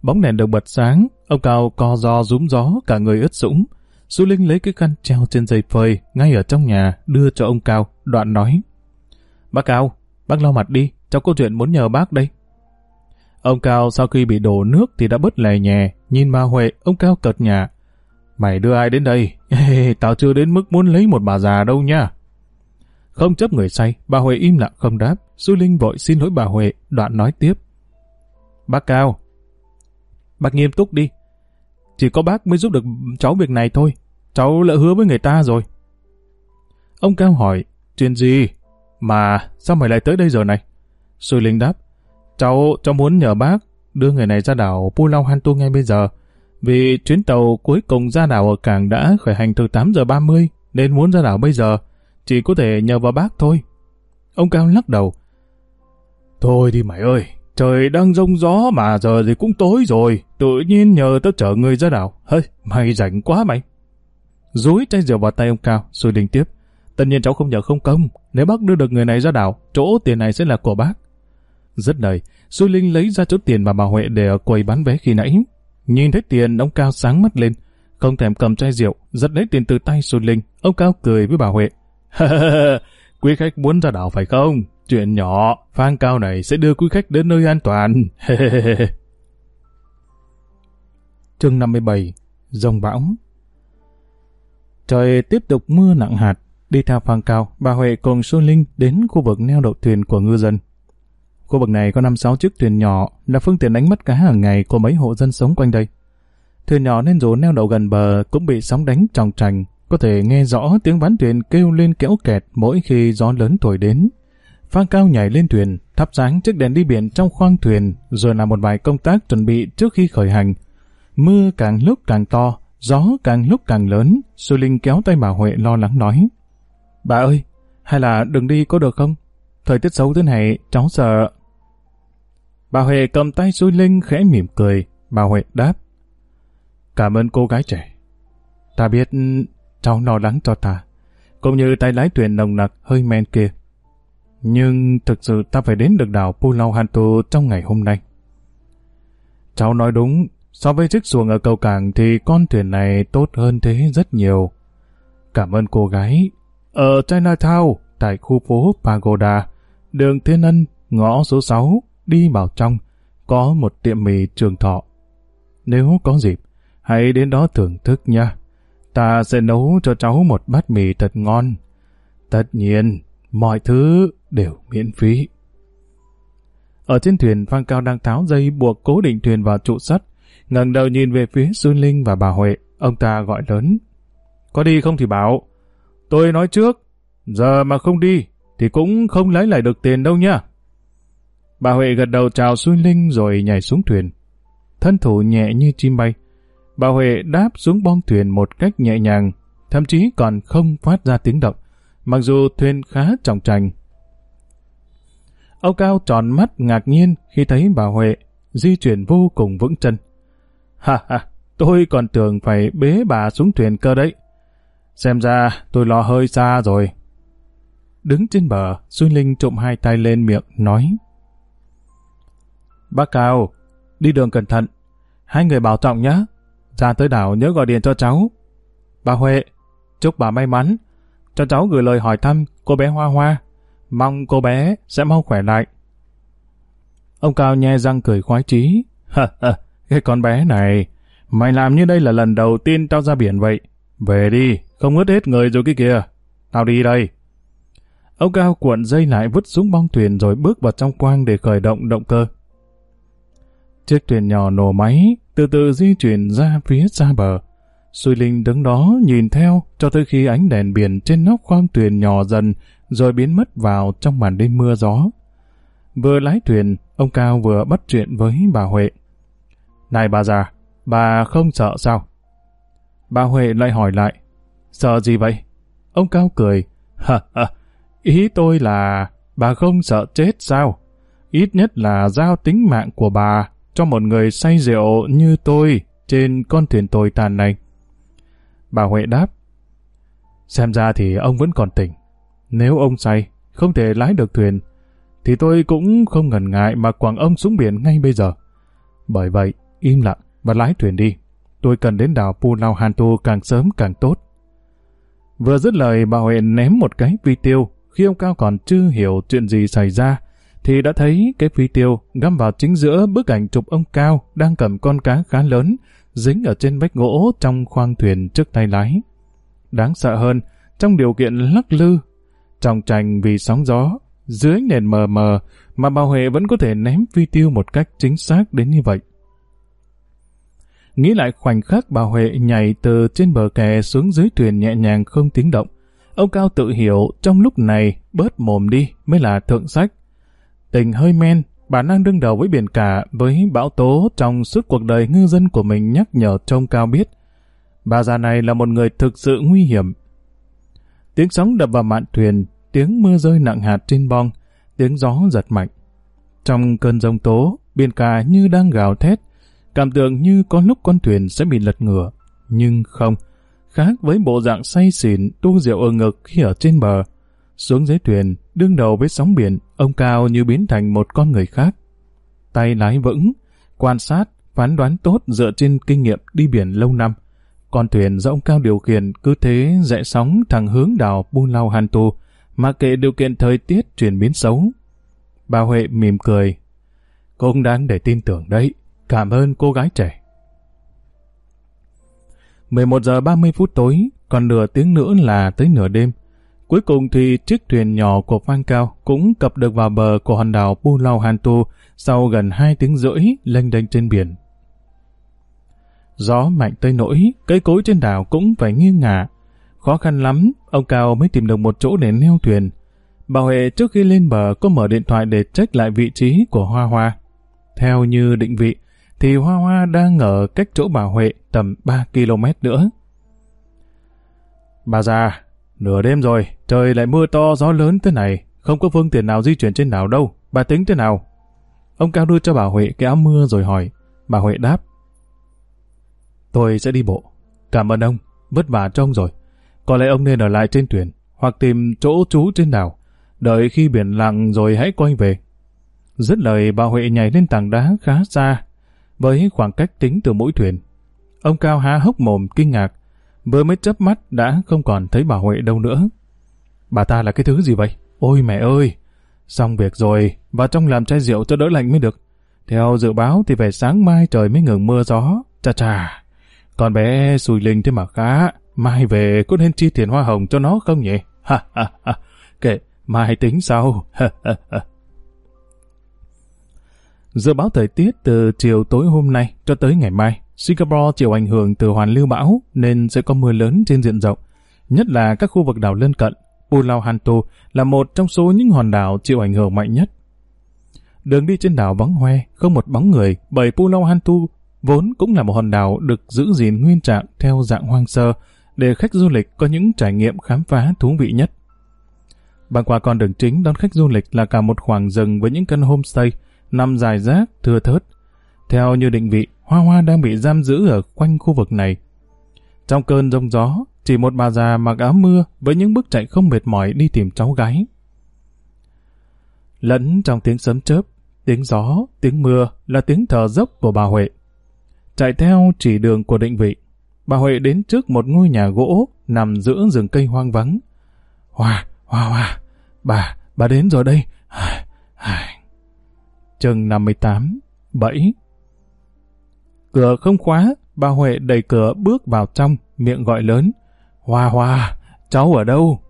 Bóng đèn được bật sáng, ông Cao co do rúm gió, cả người ướt sũng. Su Linh lấy cái khăn treo trên dây phơi, ngay ở trong nhà, đưa cho ông Cao, đoạn nói. Bác Cao, bác lau mặt đi, cháu có chuyện muốn nhờ bác đây. Ông Cao sau khi bị đổ nước thì đã bớt lè nhè, nhìn bà Huệ, ông Cao cợt nhà. Mày đưa ai đến đây? Tao chưa đến mức muốn lấy một bà già đâu nha. Không chấp người say, bà Huệ im lặng không đáp. Su Linh vội xin lỗi bà Huệ, đoạn nói tiếp. Bác Cao, bác nghiêm túc đi. Chỉ có bác mới giúp được cháu việc này thôi. Cháu lỡ hứa với người ta rồi. Ông Cao hỏi, chuyện gì? Mà sao mày lại tới đây giờ này? Sư Linh đáp, cháu, cháu muốn nhờ bác đưa người này ra đảo Pulau Hantu ngay bây giờ. Vì chuyến tàu cuối cùng ra đảo ở cảng đã khởi hành từ 8 giờ 30 nên muốn ra đảo bây giờ. Chỉ có thể nhờ vào bác thôi. Ông Cao lắc đầu. Thôi đi mày ơi, trời đang rông gió mà giờ thì cũng tối rồi. Tự nhiên nhờ tao chở người ra đảo. Hơi, mày rảnh quá mày. Rúi chai rượu vào tay ông Cao, rồi đình tiếp. Tất nhiên cháu không nhờ không công. Nếu bác đưa được người này ra đảo, chỗ tiền này sẽ là của bác. Rất lời, Xui Linh lấy ra chút tiền mà bà Huệ để ở quầy bán vé khi nãy. Nhìn thấy tiền, ông Cao sáng mắt lên. Không thèm cầm chai rượu, giật lấy tiền từ tay Xui Linh. Ông Cao cười với bà Huệ. quý khách muốn ra đảo phải không? Chuyện nhỏ, phang cao này sẽ đưa quý khách đến nơi an toàn. Chương 57 rồng bão Trời tiếp tục mưa nặng hạt. Đi theo phang cao, bà Huệ cùng Xuân Linh đến khu vực neo đậu thuyền của ngư dân. Khu vực này có 5-6 chiếc thuyền nhỏ là phương tiện đánh bắt cá hàng ngày của mấy hộ dân sống quanh đây. Thuyền nhỏ nên dù neo đậu gần bờ cũng bị sóng đánh tròng trành, có thể nghe rõ tiếng ván thuyền kêu lên kéo kẹt mỗi khi gió lớn thổi đến. Phan Cao nhảy lên thuyền, thắp sáng chiếc đèn đi biển trong khoang thuyền, rồi làm một vài công tác chuẩn bị trước khi khởi hành. Mưa càng lúc càng to, gió càng lúc càng lớn, Sư Linh kéo tay bà Huệ lo lắng nói. Bà ơi, hay là đừng đi có được không? Thời tiết xấu thế này, cháu sợ. Bà Huệ cầm tay Sư Linh khẽ mỉm cười, bà Huệ đáp. Cảm ơn cô gái trẻ. Ta biết cháu lo lắng cho ta, cũng như tay lái thuyền nồng nặc hơi men kia. Nhưng thực sự ta phải đến được đảo Pulau Hantu trong ngày hôm nay. Cháu nói đúng, so với chiếc xuồng ở cầu cảng thì con thuyền này tốt hơn thế rất nhiều. Cảm ơn cô gái. Ở Chinatown, tại khu phố Pagoda, đường Thiên Ân, ngõ số 6, đi vào trong, có một tiệm mì trường thọ. Nếu có dịp, hãy đến đó thưởng thức nha. Ta sẽ nấu cho cháu một bát mì thật ngon. Tất nhiên, mọi thứ đều miễn phí. Ở trên thuyền, Phan Cao đang tháo dây buộc cố định thuyền vào trụ sắt, ngẩng đầu nhìn về phía Xuân Linh và bà Huệ, ông ta gọi lớn. Có đi không thì bảo. Tôi nói trước, giờ mà không đi, thì cũng không lấy lại được tiền đâu nha. Bà Huệ gật đầu chào Xuân Linh rồi nhảy xuống thuyền. Thân thủ nhẹ như chim bay. Bà Huệ đáp xuống bong thuyền một cách nhẹ nhàng, thậm chí còn không phát ra tiếng động, mặc dù thuyền khá trọng trành. Ông Cao tròn mắt ngạc nhiên khi thấy bà Huệ di chuyển vô cùng vững chân. Ha ha, tôi còn tưởng phải bế bà xuống thuyền cơ đấy. Xem ra tôi lo hơi xa rồi. Đứng trên bờ, Xuân Linh trộm hai tay lên miệng, nói. Bác Cao, đi đường cẩn thận. Hai người bảo trọng nhé. Ra tới đảo nhớ gọi điện cho cháu. Bà Huệ, chúc bà may mắn. Cho cháu gửi lời hỏi thăm cô bé Hoa Hoa. Mong cô bé sẽ mau khỏe lại. Ông Cao nhe răng cười khoái chí. Hờ, hờ, cái con bé này, mày làm như đây là lần đầu tiên tao ra biển vậy. Về đi, không ướt hết người rồi cái kìa. Tao đi đây. Ông Cao cuộn dây lại vứt xuống bong thuyền rồi bước vào trong quang để khởi động động cơ. Chiếc thuyền nhỏ nổ máy, từ từ di chuyển ra phía xa bờ. Suy Linh đứng đó nhìn theo cho tới khi ánh đèn biển trên nóc khoang thuyền nhỏ dần rồi biến mất vào trong màn đêm mưa gió. Vừa lái thuyền, ông Cao vừa bắt chuyện với bà Huệ. Này bà già, bà không sợ sao? Bà Huệ lại hỏi lại, sợ gì vậy? Ông Cao cười, hờ hờ, ý tôi là bà không sợ chết sao? Ít nhất là giao tính mạng của bà cho một người say rượu như tôi trên con thuyền tồi tàn này. Bà Huệ đáp, xem ra thì ông vẫn còn tỉnh. Nếu ông say, không thể lái được thuyền, thì tôi cũng không ngần ngại mà quẳng ông xuống biển ngay bây giờ. Bởi vậy, im lặng và lái thuyền đi. Tôi cần đến đảo Pulau Hantu càng sớm càng tốt. Vừa dứt lời, bà Huệ ném một cái phi tiêu. Khi ông Cao còn chưa hiểu chuyện gì xảy ra, thì đã thấy cái phi tiêu găm vào chính giữa bức ảnh chụp ông Cao đang cầm con cá khá lớn, dính ở trên vách gỗ trong khoang thuyền trước tay lái. Đáng sợ hơn, trong điều kiện lắc lư, trong tranh vì sóng gió, dưới nền mờ mờ mà bà Huệ vẫn có thể ném phi tiêu một cách chính xác đến như vậy. Nghĩ lại khoảnh khắc bà Huệ nhảy từ trên bờ kè xuống dưới thuyền nhẹ nhàng không tiếng động. Ông Cao tự hiểu trong lúc này bớt mồm đi mới là thượng sách. Tình hơi men, bà năng đương đầu với biển cả với bão tố trong suốt cuộc đời ngư dân của mình nhắc nhở trông Cao biết. Bà già này là một người thực sự nguy hiểm. Tiếng sóng đập vào mạn thuyền, tiếng mưa rơi nặng hạt trên bong, tiếng gió giật mạnh. Trong cơn giông tố, biển cả như đang gào thét, cảm tưởng như có lúc con thuyền sẽ bị lật ngửa. Nhưng không, khác với bộ dạng say xỉn tu rượu ở ngực khi ở trên bờ. Xuống dưới thuyền, đương đầu với sóng biển, ông Cao như biến thành một con người khác. Tay lái vững, quan sát, phán đoán tốt dựa trên kinh nghiệm đi biển lâu năm. Con thuyền do ông Cao điều khiển cứ thế rẽ sóng thẳng hướng đảo Pulau Hantu, mà kệ điều kiện thời tiết chuyển biến xấu. Bà Huệ mỉm cười. Cũng đáng để tin tưởng đấy. Cảm ơn cô gái trẻ. 11 giờ 30 phút tối, còn nửa tiếng nữa là tới nửa đêm. Cuối cùng thì chiếc thuyền nhỏ của Phan Cao cũng cập được vào bờ của hòn đảo Pulau Hantu sau gần 2 tiếng rưỡi lênh đênh trên biển. Gió mạnh tới nỗi, cây cối trên đảo cũng phải nghiêng ngả. Khó khăn lắm, ông Cao mới tìm được một chỗ để neo thuyền. Bà Huệ trước khi lên bờ có mở điện thoại để check lại vị trí của Hoa Hoa. Theo như định vị, thì Hoa Hoa đang ở cách chỗ bà Huệ tầm 3 km nữa. Bà già, nửa đêm rồi, trời lại mưa to gió lớn thế này, không có phương tiện nào di chuyển trên đảo đâu, bà tính thế nào? Ông Cao đưa cho bà Huệ cái áo mưa rồi hỏi, bà Huệ đáp. Tôi sẽ đi bộ. Cảm ơn ông, vất vả cho ông rồi. Có lẽ ông nên ở lại trên thuyền, hoặc tìm chỗ trú trên đảo, đợi khi biển lặng rồi hãy quay về. Dứt lời bà Huệ nhảy lên tảng đá khá xa, với khoảng cách tính từ mũi thuyền. Ông Cao há hốc mồm kinh ngạc, vừa mới chớp mắt đã không còn thấy bà Huệ đâu nữa. Bà ta là cái thứ gì vậy? Ôi mẹ ơi! Xong việc rồi, và trong làm chai rượu cho đỡ lạnh mới được. Theo dự báo thì về sáng mai trời mới ngừng mưa gió. Chà chà! Con bé xùi linh thế mà khá. Mai về có nên chi tiền hoa hồng cho nó không nhỉ? Ha ha ha! Kệ, mai tính sau. Ha ha ha! Dự báo thời tiết từ chiều tối hôm nay cho tới ngày mai, Singapore chịu ảnh hưởng từ hoàn lưu bão nên sẽ có mưa lớn trên diện rộng, nhất là các khu vực đảo lân cận. Pulau Hantu là một trong số những hòn đảo chịu ảnh hưởng mạnh nhất. Đường đi trên đảo vắng hoe, không một bóng người, bởi Pulau Hantu vốn cũng là một hòn đảo được giữ gìn nguyên trạng theo dạng hoang sơ, để khách du lịch có những trải nghiệm khám phá thú vị nhất. Băng qua con đường chính đón khách du lịch là cả một khoảng rừng với những căn homestay, nằm dài rác, thưa thớt. Theo như định vị, Hoa Hoa đang bị giam giữ ở quanh khu vực này. Trong cơn rông gió, chỉ một bà già mặc áo mưa với những bước chạy không mệt mỏi đi tìm cháu gái. Lẫn trong tiếng sấm chớp, tiếng gió, tiếng mưa là tiếng thở dốc của bà Huệ. Chạy theo chỉ đường của định vị, bà Huệ đến trước một ngôi nhà gỗ nằm giữa rừng cây hoang vắng. Hoa, hoa, hoa, bà, bà đến rồi đây. Ai, ai. Chừng 58, 7 Cửa không khóa, bà Huệ đẩy cửa bước vào trong, miệng gọi lớn. Hoa hoa, cháu ở đâu?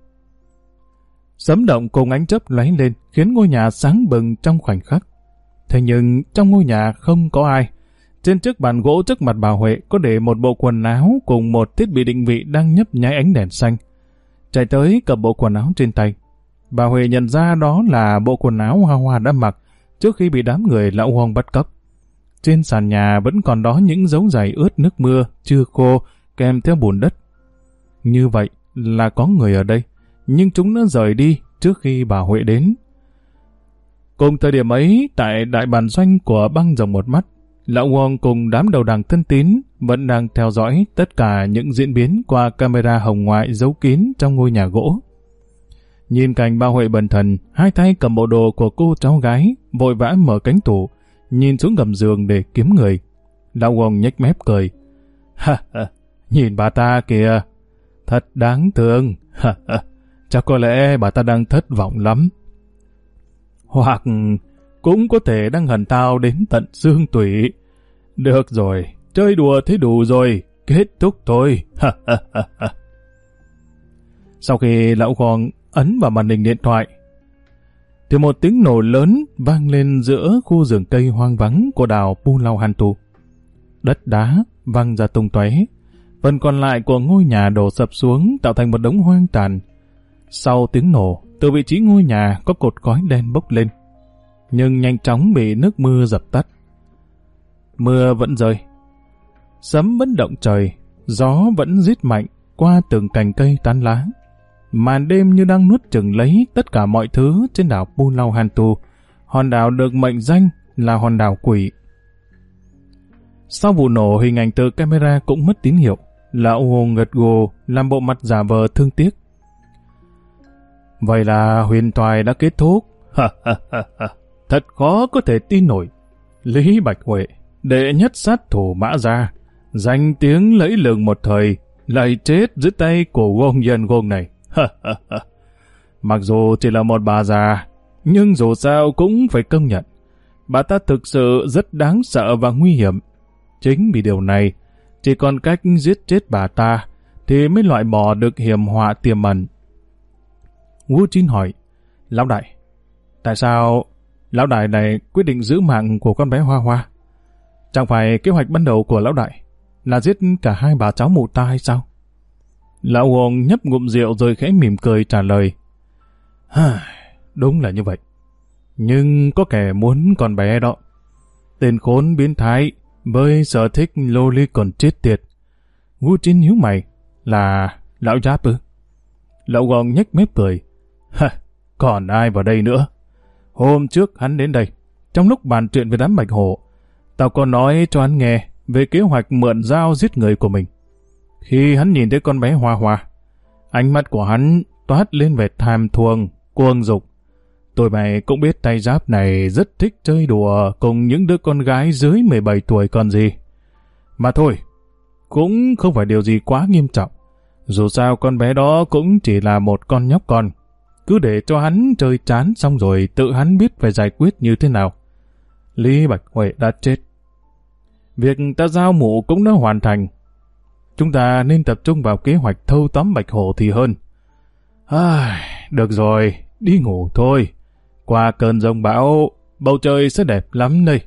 Sấm động cùng ánh chớp lóe lên, khiến ngôi nhà sáng bừng trong khoảnh khắc. Thế nhưng trong ngôi nhà không có ai. Trên chiếc bàn gỗ trước mặt bà Huệ có để một bộ quần áo cùng một thiết bị định vị đang nhấp nháy ánh đèn xanh. Chạy tới cầm bộ quần áo trên tay. Bà Huệ nhận ra đó là bộ quần áo Hoa Hoa đã mặc trước khi bị đám người lão hoang bắt cóc. Trên sàn nhà vẫn còn đó những dấu giày ướt nước mưa, chưa khô, kèm theo bùn đất. Như vậy là có người ở đây, nhưng chúng đã rời đi trước khi bà Huệ đến. Cùng thời điểm ấy, tại đại bàn doanh của băng rồng một mắt, Lão Wong cùng đám đầu đảng thân tín vẫn đang theo dõi tất cả những diễn biến qua camera hồng ngoại giấu kín trong ngôi nhà gỗ. Nhìn cảnh ba Huệ bần thần, hai tay cầm bộ đồ của cô cháu gái, vội vã mở cánh tủ, nhìn xuống gầm giường để kiếm người. Lão Wong nhếch mép cười. Ha ha, nhìn bà ta kìa, thật đáng thương. Ha ha, chắc có lẽ bà ta đang thất vọng lắm. Hoặc cũng có thể đang hận tao đến tận xương tủy. Được rồi, chơi đùa thế đủ rồi, kết thúc thôi. Sau khi lão Hoàng ấn vào màn hình điện thoại, thì một tiếng nổ lớn vang lên giữa khu rừng cây hoang vắng của đảo Pu Lau Tu. Đất đá văng ra tung tóe, phần còn lại của ngôi nhà đổ sập xuống tạo thành một đống hoang tàn. Sau tiếng nổ, từ vị trí ngôi nhà có cột khói đen bốc lên nhưng nhanh chóng bị nước mưa dập tắt. Mưa vẫn rơi. Sấm vẫn động trời, gió vẫn rít mạnh qua từng cành cây tán lá. Màn đêm như đang nuốt chừng lấy tất cả mọi thứ trên đảo Pulau Hantu, hòn đảo được mệnh danh là hòn đảo quỷ. Sau vụ nổ, hình ảnh từ camera cũng mất tín hiệu. Lão Hồ ngật gù, làm bộ mặt giả vờ thương tiếc. Vậy là huyền thoại đã kết thúc. Thật khó có thể tin nổi. Lý Bạch Huệ, đệ nhất sát thủ mã gia, danh tiếng lẫy lừng một thời, lại chết dưới tay của gông dân gông này. Mặc dù chỉ là một bà già, nhưng dù sao cũng phải công nhận. Bà ta thực sự rất đáng sợ và nguy hiểm. Chính vì điều này, chỉ còn cách giết chết bà ta, thì mới loại bỏ được hiểm họa tiềm ẩn. Wu Jin hỏi, Lão Đại, tại sao Lão đại này quyết định giữ mạng của con bé Hoa Hoa. Chẳng phải kế hoạch ban đầu của lão đại là giết cả hai bà cháu mụ ta hay sao? Lão hoàng nhấp ngụm rượu rồi khẽ mỉm cười trả lời. Đúng là như vậy. Nhưng có kẻ muốn con bé đó. Tên khốn biến thái với sở thích loli còn chết tiệt. ngu trinh hiếu mày là lão giáp ư? Lão hoàng nhếch mép cười. Ha, còn ai vào đây nữa? Hôm trước hắn đến đây, trong lúc bàn chuyện với đám bạch hổ, tao có nói cho hắn nghe về kế hoạch mượn dao giết người của mình. Khi hắn nhìn thấy con bé Hoa Hoa, ánh mắt của hắn toát lên vẻ tham thuồng, cuồng dục. Tụi mày cũng biết tay giáp này rất thích chơi đùa cùng những đứa con gái dưới 17 tuổi còn gì. Mà thôi, cũng không phải điều gì quá nghiêm trọng. Dù sao con bé đó cũng chỉ là một con nhóc con, cứ để cho hắn chơi chán xong rồi tự hắn biết phải giải quyết như thế nào. Lý Bạch Huệ đã chết. Việc ta giao mụ cũng đã hoàn thành. Chúng ta nên tập trung vào kế hoạch thâu tóm Bạch Hổ thì hơn. À, được rồi, đi ngủ thôi. Qua cơn rông bão, bầu trời sẽ đẹp lắm đây.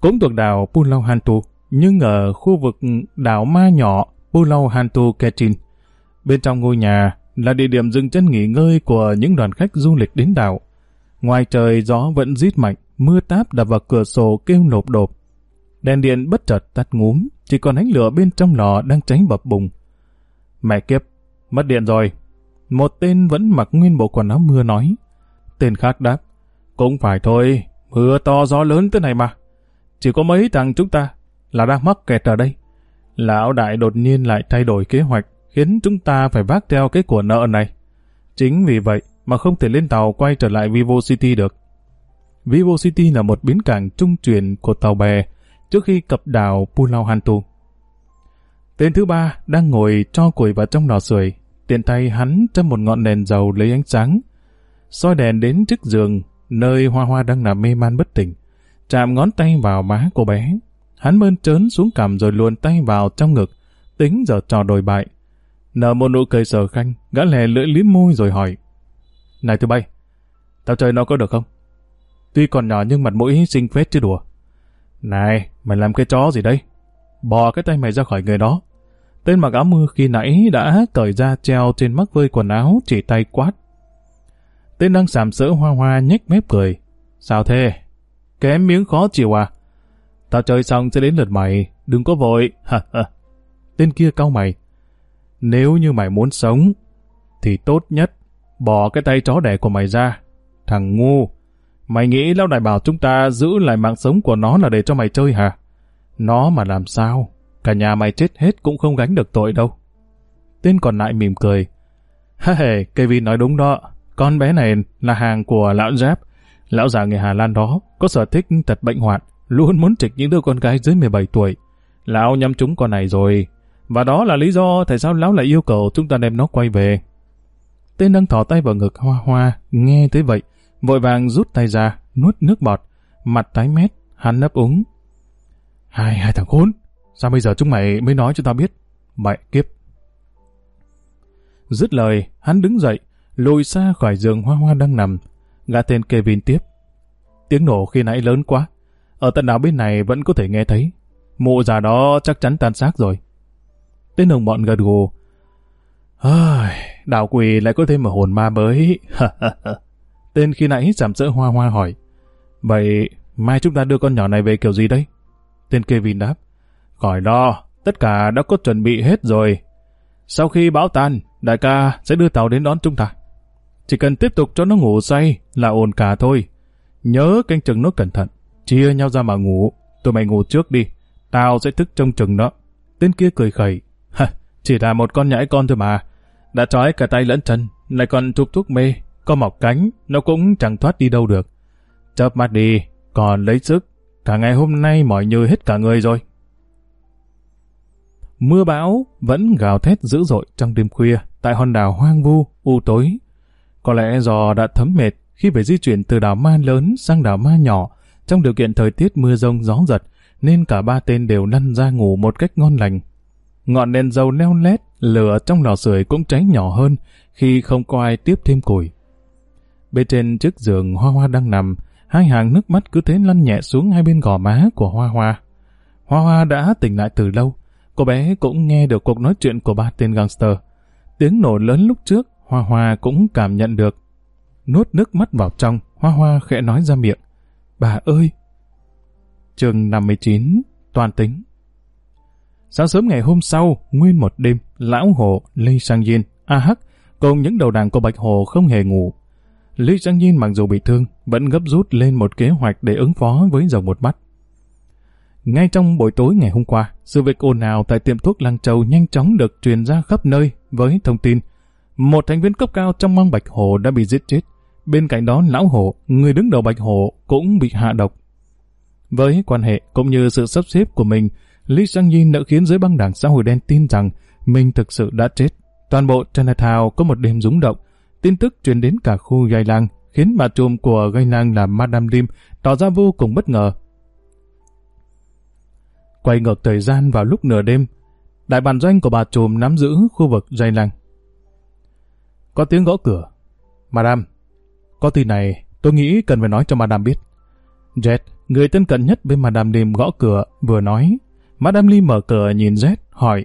Cũng thuộc đảo Pulau Hantu, nhưng ở khu vực đảo ma nhỏ Pulau Hantu Kechin, Bên trong ngôi nhà là địa điểm dừng chân nghỉ ngơi của những đoàn khách du lịch đến đảo. Ngoài trời gió vẫn rít mạnh, mưa táp đập vào cửa sổ kêu nộp đột. Đèn điện bất chợt tắt ngúm, chỉ còn ánh lửa bên trong lò đang cháy bập bùng. Mẹ kiếp, mất điện rồi. Một tên vẫn mặc nguyên bộ quần áo mưa nói. Tên khác đáp, cũng phải thôi, mưa to gió lớn thế này mà. Chỉ có mấy thằng chúng ta là đang mắc kẹt ở đây. Lão đại đột nhiên lại thay đổi kế hoạch, khiến chúng ta phải vác theo cái của nợ này. Chính vì vậy mà không thể lên tàu quay trở lại Vivo City được. Vivo City là một bến cảng trung chuyển của tàu bè trước khi cập đảo Pulau Hantu. Tên thứ ba đang ngồi cho củi vào trong lò sưởi, tiện tay hắn châm một ngọn đèn dầu lấy ánh sáng. soi đèn đến trước giường, nơi Hoa Hoa đang nằm mê man bất tỉnh, chạm ngón tay vào má cô bé. Hắn mơn trớn xuống cằm rồi luồn tay vào trong ngực, tính giờ trò đồi bại. Nở một nụ cười sờ khanh, gã lè lưỡi liếm môi rồi hỏi. Này thứ bay, tao chơi nó có được không? Tuy còn nhỏ nhưng mặt mũi xinh phết chứ đùa. Này, mày làm cái chó gì đây? Bỏ cái tay mày ra khỏi người đó. Tên mặc áo mưa khi nãy đã cởi ra treo trên mắc vơi quần áo chỉ tay quát. Tên đang sàm sỡ hoa hoa nhếch mép cười. Sao thế? Kém miếng khó chịu à? Tao chơi xong sẽ đến lượt mày, đừng có vội. Tên kia cau mày. Nếu như mày muốn sống, thì tốt nhất bỏ cái tay chó đẻ của mày ra. Thằng ngu, mày nghĩ lão đại bảo chúng ta giữ lại mạng sống của nó là để cho mày chơi hả? Nó mà làm sao? Cả nhà mày chết hết cũng không gánh được tội đâu. Tên còn lại mỉm cười. Ha hề, Kevin nói đúng đó. Con bé này là hàng của lão Giáp. Lão già người Hà Lan đó có sở thích tật bệnh hoạn, luôn muốn trịch những đứa con gái dưới 17 tuổi. Lão nhắm chúng con này rồi. Và đó là lý do tại sao lão lại yêu cầu chúng ta đem nó quay về. Tên đang thỏ tay vào ngực hoa hoa, nghe tới vậy, vội vàng rút tay ra, nuốt nước bọt, mặt tái mét, hắn nấp úng. Hai, hai thằng khốn, sao bây giờ chúng mày mới nói cho tao biết? Mẹ kiếp. Dứt lời, hắn đứng dậy, lùi xa khỏi giường hoa hoa đang nằm, gã tên Kevin tiếp. Tiếng nổ khi nãy lớn quá, ở tận đảo bên này vẫn có thể nghe thấy. Mụ già đó chắc chắn tan xác rồi. Tên đồng bọn gật gù. Ôi, đảo quỷ lại có thêm một hồn ma mới. Tên khi nãy giảm sỡ hoa hoa hỏi. Vậy mai chúng ta đưa con nhỏ này về kiểu gì đây? Tên Kevin đáp. Khỏi lo, tất cả đã có chuẩn bị hết rồi. Sau khi bão tan, đại ca sẽ đưa tàu đến đón chúng ta. Chỉ cần tiếp tục cho nó ngủ say là ổn cả thôi. Nhớ canh chừng nó cẩn thận. Chia nhau ra mà ngủ. Tụi mày ngủ trước đi. Tao sẽ thức trông chừng nó. Tên kia cười khẩy. Ha, chỉ là một con nhãi con thôi mà. Đã trói cả tay lẫn chân, lại còn chụp thuốc mê. Có mọc cánh, nó cũng chẳng thoát đi đâu được. Chớp mắt đi, còn lấy sức. Cả ngày hôm nay mỏi như hết cả người rồi. Mưa bão vẫn gào thét dữ dội trong đêm khuya tại hòn đảo hoang vu, u tối. Có lẽ do đã thấm mệt khi phải di chuyển từ đảo ma lớn sang đảo ma nhỏ trong điều kiện thời tiết mưa rông gió giật nên cả ba tên đều lăn ra ngủ một cách ngon lành. Ngọn đèn dầu leo lét, lửa trong lò sưởi cũng cháy nhỏ hơn khi không có ai tiếp thêm củi. Bên trên chiếc giường Hoa Hoa đang nằm, hai hàng nước mắt cứ thế lăn nhẹ xuống hai bên gò má của Hoa Hoa. Hoa Hoa đã tỉnh lại từ lâu, cô bé cũng nghe được cuộc nói chuyện của ba tên gangster. Tiếng nổ lớn lúc trước, Hoa Hoa cũng cảm nhận được. Nuốt nước mắt vào trong, Hoa Hoa khẽ nói ra miệng. Bà ơi! Trường 59, toàn tính. Sáng sớm ngày hôm sau, nguyên một đêm, Lão Hồ, Lê Sang Diên, A Hắc cùng những đầu đàn của Bạch Hồ không hề ngủ. Lý Sang nhiên mặc dù bị thương, vẫn gấp rút lên một kế hoạch để ứng phó với dòng một mắt. Ngay trong buổi tối ngày hôm qua, sự việc ồn ào tại tiệm thuốc Lăng Châu nhanh chóng được truyền ra khắp nơi với thông tin một thành viên cấp cao trong mang Bạch Hồ đã bị giết chết. Bên cạnh đó Lão Hồ, người đứng đầu Bạch Hồ, cũng bị hạ độc. Với quan hệ cũng như sự sắp xếp của mình, Lý Sang Nhi đã khiến giới băng đảng xã hội đen tin rằng mình thực sự đã chết. Toàn bộ Chinatown có một đêm rúng động. Tin tức truyền đến cả khu gai lang, khiến bà trùm của gai lang là Madame Lim tỏ ra vô cùng bất ngờ. Quay ngược thời gian vào lúc nửa đêm, đại bản doanh của bà trùm nắm giữ khu vực gai lang. Có tiếng gõ cửa. Madame, có tin này tôi nghĩ cần phải nói cho Madame biết. Jet, người thân cận nhất bên Madame Lim gõ cửa, vừa nói. Madame ly mở cửa nhìn Z, hỏi.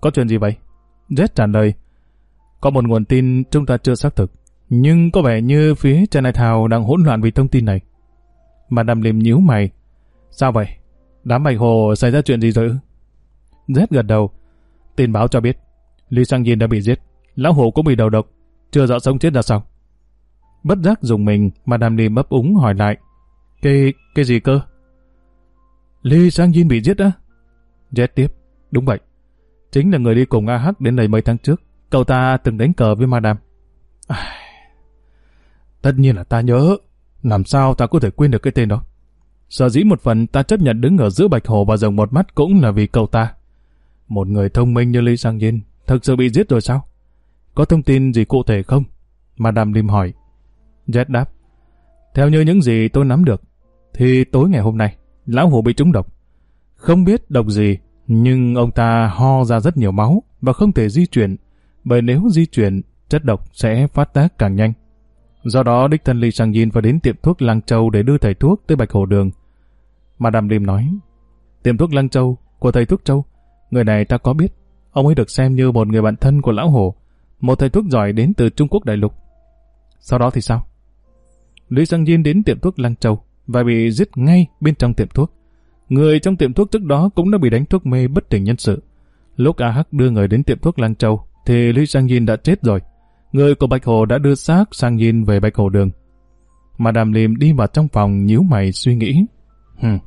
Có chuyện gì vậy? Z trả lời. Có một nguồn tin chúng ta chưa xác thực, nhưng có vẻ như phía Chinatown đang hỗn loạn vì thông tin này. Madame Lim nhíu mày. Sao vậy? Đám bạch hồ xảy ra chuyện gì rồi? Z gật đầu. Tin báo cho biết, Lee Sang Yin đã bị giết. Lão hồ cũng bị đầu độc, chưa rõ sống chết ra sao. Bất giác dùng mình, Madame Lim ấp úng hỏi lại. Cái, cái gì cơ? Lee Sang Yin bị giết á? Jet tiếp, đúng vậy. Chính là người đi cùng AH đến đây mấy tháng trước. Cậu ta từng đánh cờ với Madame. À, tất nhiên là ta nhớ. Làm sao ta có thể quên được cái tên đó? Sở dĩ một phần ta chấp nhận đứng ở giữa Bạch Hồ và rồng một mắt cũng là vì cậu ta. Một người thông minh như Lý Sang Yin thực sự bị giết rồi sao? Có thông tin gì cụ thể không? Madame Lim hỏi. Jet đáp. Theo như những gì tôi nắm được, thì tối ngày hôm nay, lão hồ bị trúng độc. Không biết độc gì, nhưng ông ta ho ra rất nhiều máu và không thể di chuyển, bởi nếu di chuyển, chất độc sẽ phát tác càng nhanh. Do đó, đích thân Lee Sang Yin phải đến tiệm thuốc Lăng Châu để đưa thầy thuốc tới Bạch Hồ Đường. mà Đàm Lim nói, tiệm thuốc Lăng Châu của thầy thuốc Châu, người này ta có biết. Ông ấy được xem như một người bạn thân của Lão Hồ, một thầy thuốc giỏi đến từ Trung Quốc đại lục. Sau đó thì sao? Lý Sang Yin đến tiệm thuốc Lăng Châu và bị giết ngay bên trong tiệm thuốc. Người trong tiệm thuốc trước đó cũng đã bị đánh thuốc mê bất tỉnh nhân sự. Lúc A Hắc đưa người đến tiệm thuốc Lan Châu thì Lý Sang Yin đã chết rồi. Người của Bạch Hồ đã đưa xác Sang Yin về Bạch Hồ Đường. Mà đàm liềm đi vào trong phòng nhíu mày suy nghĩ. Hừm,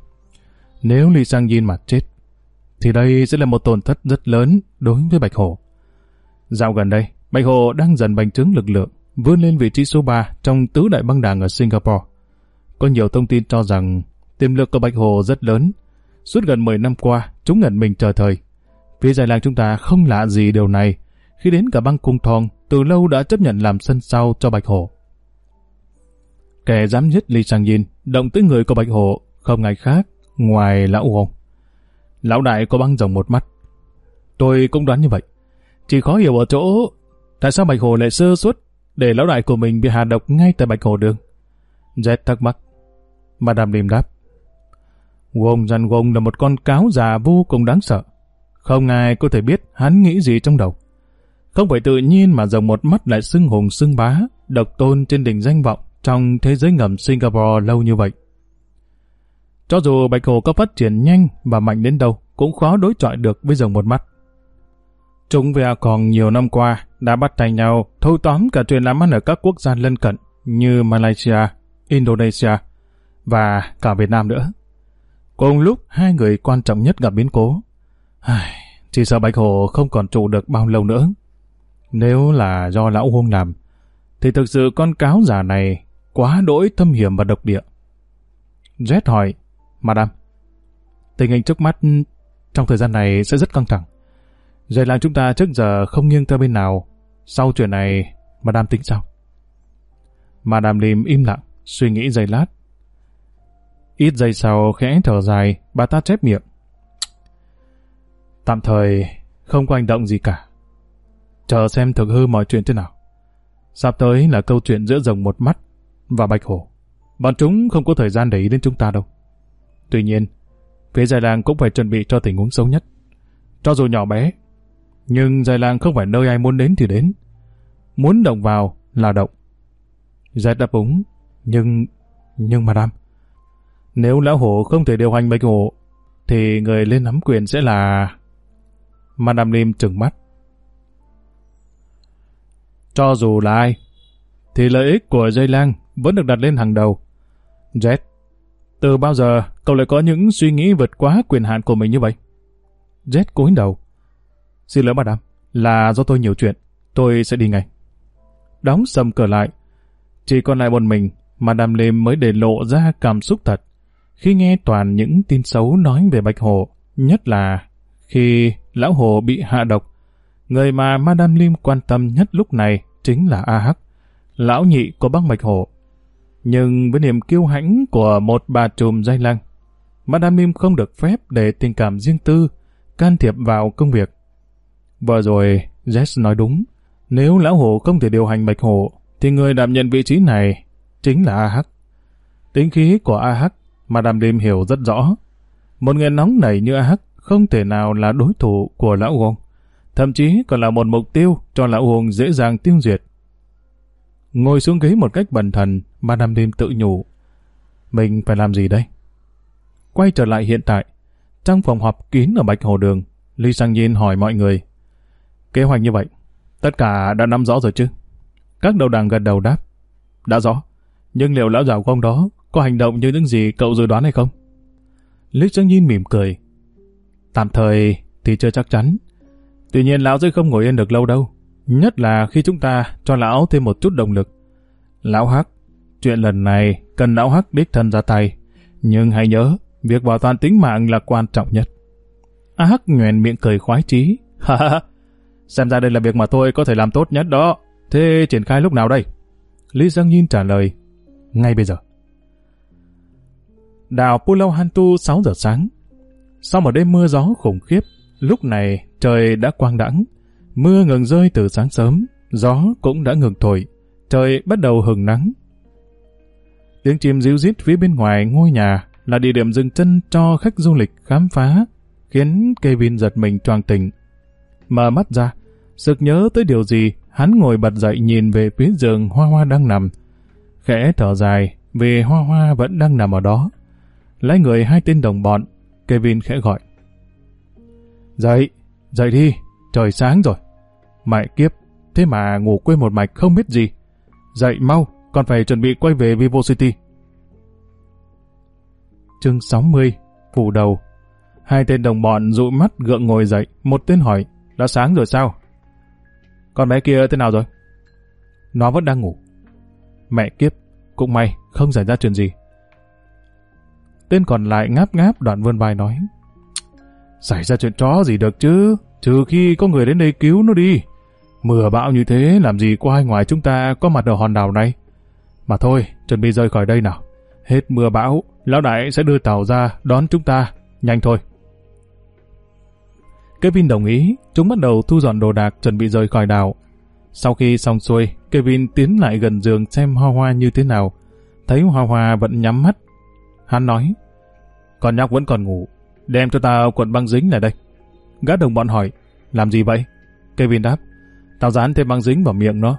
nếu Lý Sang Yin mà chết, thì đây sẽ là một tổn thất rất lớn đối với Bạch Hồ. Dạo gần đây, Bạch Hồ đang dần bành trướng lực lượng, vươn lên vị trí số 3 trong tứ đại băng đảng ở Singapore. Có nhiều thông tin cho rằng tiềm lực của Bạch Hồ rất lớn. Suốt gần 10 năm qua, chúng ngẩn mình chờ thời. Phía dài làng chúng ta không lạ gì điều này, khi đến cả băng cung thong từ lâu đã chấp nhận làm sân sau cho Bạch Hồ. Kẻ dám giết Ly Sang Yin, động tới người của Bạch Hồ, không ai khác, ngoài lão Hồng. Lão đại có băng rồng một mắt. Tôi cũng đoán như vậy. Chỉ khó hiểu ở chỗ, tại sao Bạch Hồ lại sơ suất để lão đại của mình bị hạ độc ngay tại Bạch Hồ Đường. Jet thắc mắc. Madame Lim đáp. Wong Jan Wong là một con cáo già vô cùng đáng sợ. Không ai có thể biết hắn nghĩ gì trong đầu. Không phải tự nhiên mà dòng một mắt lại xưng hùng xưng bá, độc tôn trên đỉnh danh vọng trong thế giới ngầm Singapore lâu như vậy. Cho dù Bạch Hồ có phát triển nhanh và mạnh đến đâu, cũng khó đối chọi được với dòng một mắt. Chúng về còn nhiều năm qua đã bắt tay nhau thâu tóm cả truyền làm ăn ở các quốc gia lân cận như Malaysia, Indonesia và cả Việt Nam nữa. Cùng lúc hai người quan trọng nhất gặp biến cố. Chỉ sợ Bạch Hồ không còn trụ được bao lâu nữa. Nếu là do lão Huông làm, thì thực sự con cáo giả này quá đỗi thâm hiểm và độc địa. Jet hỏi, Madam, tình hình trước mắt trong thời gian này sẽ rất căng thẳng. Dạy làng chúng ta trước giờ không nghiêng theo bên nào. Sau chuyện này, Madam tính sao? Madam Lim im lặng, suy nghĩ giây lát. Ít giây sau khẽ thở dài, bà ta chép miệng. Tạm thời không có hành động gì cả. Chờ xem thực hư mọi chuyện thế nào. Sắp tới là câu chuyện giữa rồng một mắt và bạch hổ. Bọn chúng không có thời gian để ý đến chúng ta đâu. Tuy nhiên, phía dài làng cũng phải chuẩn bị cho tình huống xấu nhất. Cho dù nhỏ bé, nhưng dài làng không phải nơi ai muốn đến thì đến. Muốn động vào là động. Giải đáp ứng, nhưng... nhưng mà đam nếu lão hổ không thể điều hành bạch hổ, thì người lên nắm quyền sẽ là... Madame Lim trừng mắt. Cho dù là ai, thì lợi ích của dây lang vẫn được đặt lên hàng đầu. Jet, từ bao giờ cậu lại có những suy nghĩ vượt quá quyền hạn của mình như vậy? Jet cúi đầu. Xin lỗi madam, là do tôi nhiều chuyện, tôi sẽ đi ngay. Đóng sầm cửa lại, chỉ còn lại một mình, Madame Lim mới để lộ ra cảm xúc thật. Khi nghe toàn những tin xấu nói về Bạch Hồ, nhất là khi Lão Hồ bị hạ độc, người mà Madame Lim quan tâm nhất lúc này chính là A Hắc, lão nhị của băng Bạch Hồ. Nhưng với niềm kiêu hãnh của một bà trùm dây lăng, Madame Lim không được phép để tình cảm riêng tư can thiệp vào công việc. Vừa rồi, Jess nói đúng, nếu lão hồ không thể điều hành Bạch Hồ, thì người đảm nhận vị trí này chính là A Hắc. Tính khí của A Hắc, Madame Lim hiểu rất rõ. Một người nóng nảy như A Hắc không thể nào là đối thủ của lão Uông. thậm chí còn là một mục tiêu cho lão Uông dễ dàng tiêu diệt. Ngồi xuống ghế một cách bần thần, Madame Lim tự nhủ. Mình phải làm gì đây? Quay trở lại hiện tại, trong phòng họp kín ở Bạch Hồ Đường, Lee Sang Yin hỏi mọi người. Kế hoạch như vậy, tất cả đã nắm rõ rồi chứ? Các đầu đảng gật đầu đáp. Đã rõ, nhưng liệu lão già của ông đó có hành động như những gì cậu dự đoán hay không? Lý Trương Nhiên mỉm cười. Tạm thời thì chưa chắc chắn. Tuy nhiên lão sẽ không ngồi yên được lâu đâu. Nhất là khi chúng ta cho lão thêm một chút động lực. Lão Hắc, chuyện lần này cần lão Hắc đích thân ra tay. Nhưng hãy nhớ, việc bảo toàn tính mạng là quan trọng nhất. A Hắc nhoèn miệng cười khoái chí. Ha ha, xem ra đây là việc mà tôi có thể làm tốt nhất đó. Thế triển khai lúc nào đây? Lý Giang Nhiên trả lời, ngay bây giờ. Đảo Pulau Hantu 6 giờ sáng. Sau một đêm mưa gió khủng khiếp, lúc này trời đã quang đãng. Mưa ngừng rơi từ sáng sớm, gió cũng đã ngừng thổi. Trời bắt đầu hừng nắng. Tiếng chim ríu rít phía bên ngoài ngôi nhà là địa điểm dừng chân cho khách du lịch khám phá, khiến Kevin giật mình choàng tỉnh. Mở mắt ra, sực nhớ tới điều gì, hắn ngồi bật dậy nhìn về phía giường Hoa Hoa đang nằm. Khẽ thở dài, vì Hoa Hoa vẫn đang nằm ở đó. Lấy người hai tên đồng bọn, Kevin khẽ gọi. Dậy, dậy đi, trời sáng rồi. Mẹ kiếp, thế mà ngủ quên một mạch không biết gì. Dậy mau, còn phải chuẩn bị quay về Vivo City. Chương 60, phủ đầu. Hai tên đồng bọn dụi mắt gượng ngồi dậy, một tên hỏi, đã sáng rồi sao? Con bé kia thế nào rồi? Nó vẫn đang ngủ. Mẹ kiếp, cũng may, không xảy ra chuyện gì. Tên còn lại ngáp ngáp đoạn vươn vai nói. Xảy ra chuyện chó gì được chứ, trừ khi có người đến đây cứu nó đi. Mưa bão như thế làm gì có ai ngoài chúng ta có mặt ở hòn đảo này. Mà thôi, chuẩn bị rời khỏi đây nào. Hết mưa bão, lão đại sẽ đưa tàu ra đón chúng ta. Nhanh thôi. Kevin đồng ý, chúng bắt đầu thu dọn đồ đạc chuẩn bị rời khỏi đảo. Sau khi xong xuôi, Kevin tiến lại gần giường xem Hoa Hoa như thế nào. Thấy Hoa Hoa vẫn nhắm mắt. Hắn nói, con nhóc vẫn còn ngủ, đem cho tao cuộn băng dính lại đây. Gã đồng bọn hỏi, làm gì vậy? Kevin đáp, tao dán thêm băng dính vào miệng nó.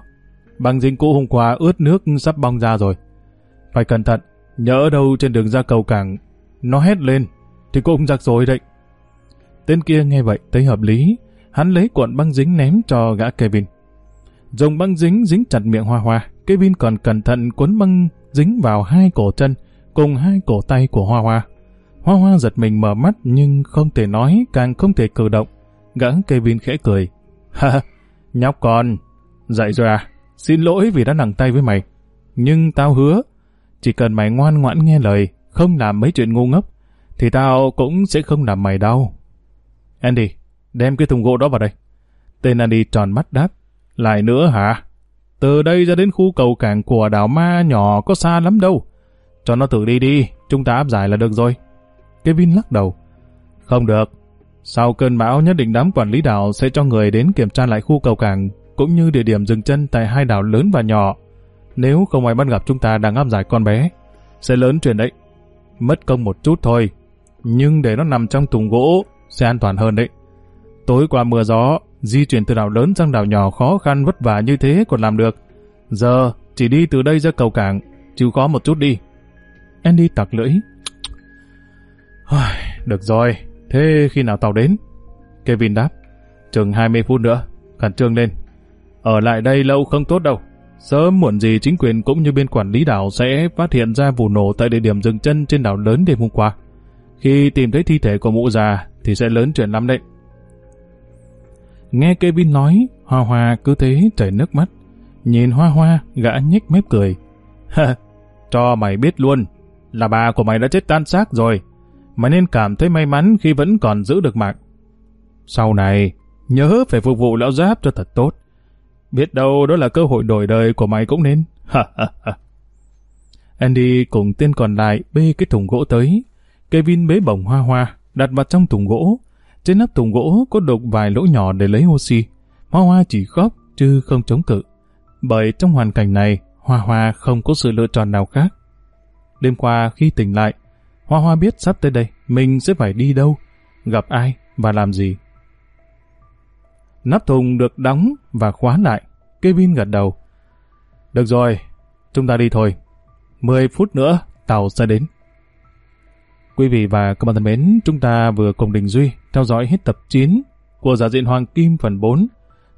Băng dính cũ hôm qua ướt nước sắp bong ra rồi. Phải cẩn thận, nhỡ đâu trên đường ra cầu cảng, nó hét lên, thì cũng rắc rối đấy. Tên kia nghe vậy thấy hợp lý, hắn lấy cuộn băng dính ném cho gã Kevin. Dùng băng dính dính chặt miệng Hoa Hoa, Kevin còn cẩn thận cuốn băng dính vào hai cổ chân cùng hai cổ tay của Hoa Hoa. Hoa Hoa giật mình mở mắt nhưng không thể nói, càng không thể cử động. Gã Kevin khẽ cười. Ha, nhóc con, dậy rồi à? Xin lỗi vì đã nặng tay với mày. Nhưng tao hứa, chỉ cần mày ngoan ngoãn nghe lời, không làm mấy chuyện ngu ngốc, thì tao cũng sẽ không làm mày đau. Andy, đem cái thùng gỗ đó vào đây. Tên Andy tròn mắt đáp. Lại nữa hả? Từ đây ra đến khu cầu cảng của đảo ma nhỏ có xa lắm đâu. Cho nó thử đi đi, chúng ta áp giải là được rồi. Kevin lắc đầu. Không được. Sau cơn bão nhất định đám quản lý đảo sẽ cho người đến kiểm tra lại khu cầu cảng cũng như địa điểm dừng chân tại hai đảo lớn và nhỏ. Nếu không ai bắt gặp chúng ta đang áp giải con bé, sẽ lớn chuyện đấy. Mất công một chút thôi, nhưng để nó nằm trong thùng gỗ sẽ an toàn hơn đấy. Tối qua mưa gió, di chuyển từ đảo lớn sang đảo nhỏ khó khăn vất vả như thế còn làm được. Giờ chỉ đi từ đây ra cầu cảng, chịu khó một chút đi. Andy tặc lưỡi. Được rồi, thế khi nào tàu đến? Kevin đáp. Chừng 20 phút nữa, khẩn trương lên. Ở lại đây lâu không tốt đâu. Sớm muộn gì chính quyền cũng như bên quản lý đảo sẽ phát hiện ra vụ nổ tại địa điểm dừng chân trên đảo lớn đêm hôm qua. Khi tìm thấy thi thể của mụ già thì sẽ lớn chuyện lắm đấy. Nghe Kevin nói, Hoa Hoa cứ thế chảy nước mắt. Nhìn Hoa Hoa, gã nhếch mép cười. Ha, cho mày biết luôn, là bà của mày đã chết tan xác rồi. Mày nên cảm thấy may mắn khi vẫn còn giữ được mạng. Sau này, nhớ phải phục vụ lão giáp cho thật tốt. Biết đâu đó là cơ hội đổi đời của mày cũng nên. Andy cùng tên còn lại bê cái thùng gỗ tới. Kevin bế bổng hoa hoa, đặt vào trong thùng gỗ. Trên nắp thùng gỗ có đục vài lỗ nhỏ để lấy oxy. Hoa hoa chỉ khóc chứ không chống cự. Bởi trong hoàn cảnh này, Hoa Hoa không có sự lựa chọn nào khác. Đêm qua khi tỉnh lại, Hoa Hoa biết sắp tới đây mình sẽ phải đi đâu, gặp ai và làm gì. Nắp thùng được đóng và khóa lại. Kevin gật đầu. Được rồi, chúng ta đi thôi. 10 phút nữa, tàu sẽ đến. Quý vị và các bạn thân mến, chúng ta vừa cùng Đình Duy theo dõi hết tập 9 của giả diện Hoàng Kim phần 4.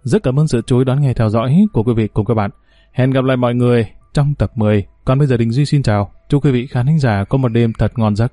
Rất cảm ơn sự chú ý đón nghe theo dõi của quý vị cùng các bạn. Hẹn gặp lại mọi người trong tập 10. Còn bây giờ Đình Duy xin chào. Chúc quý vị khán thính giả có một đêm thật ngon giấc.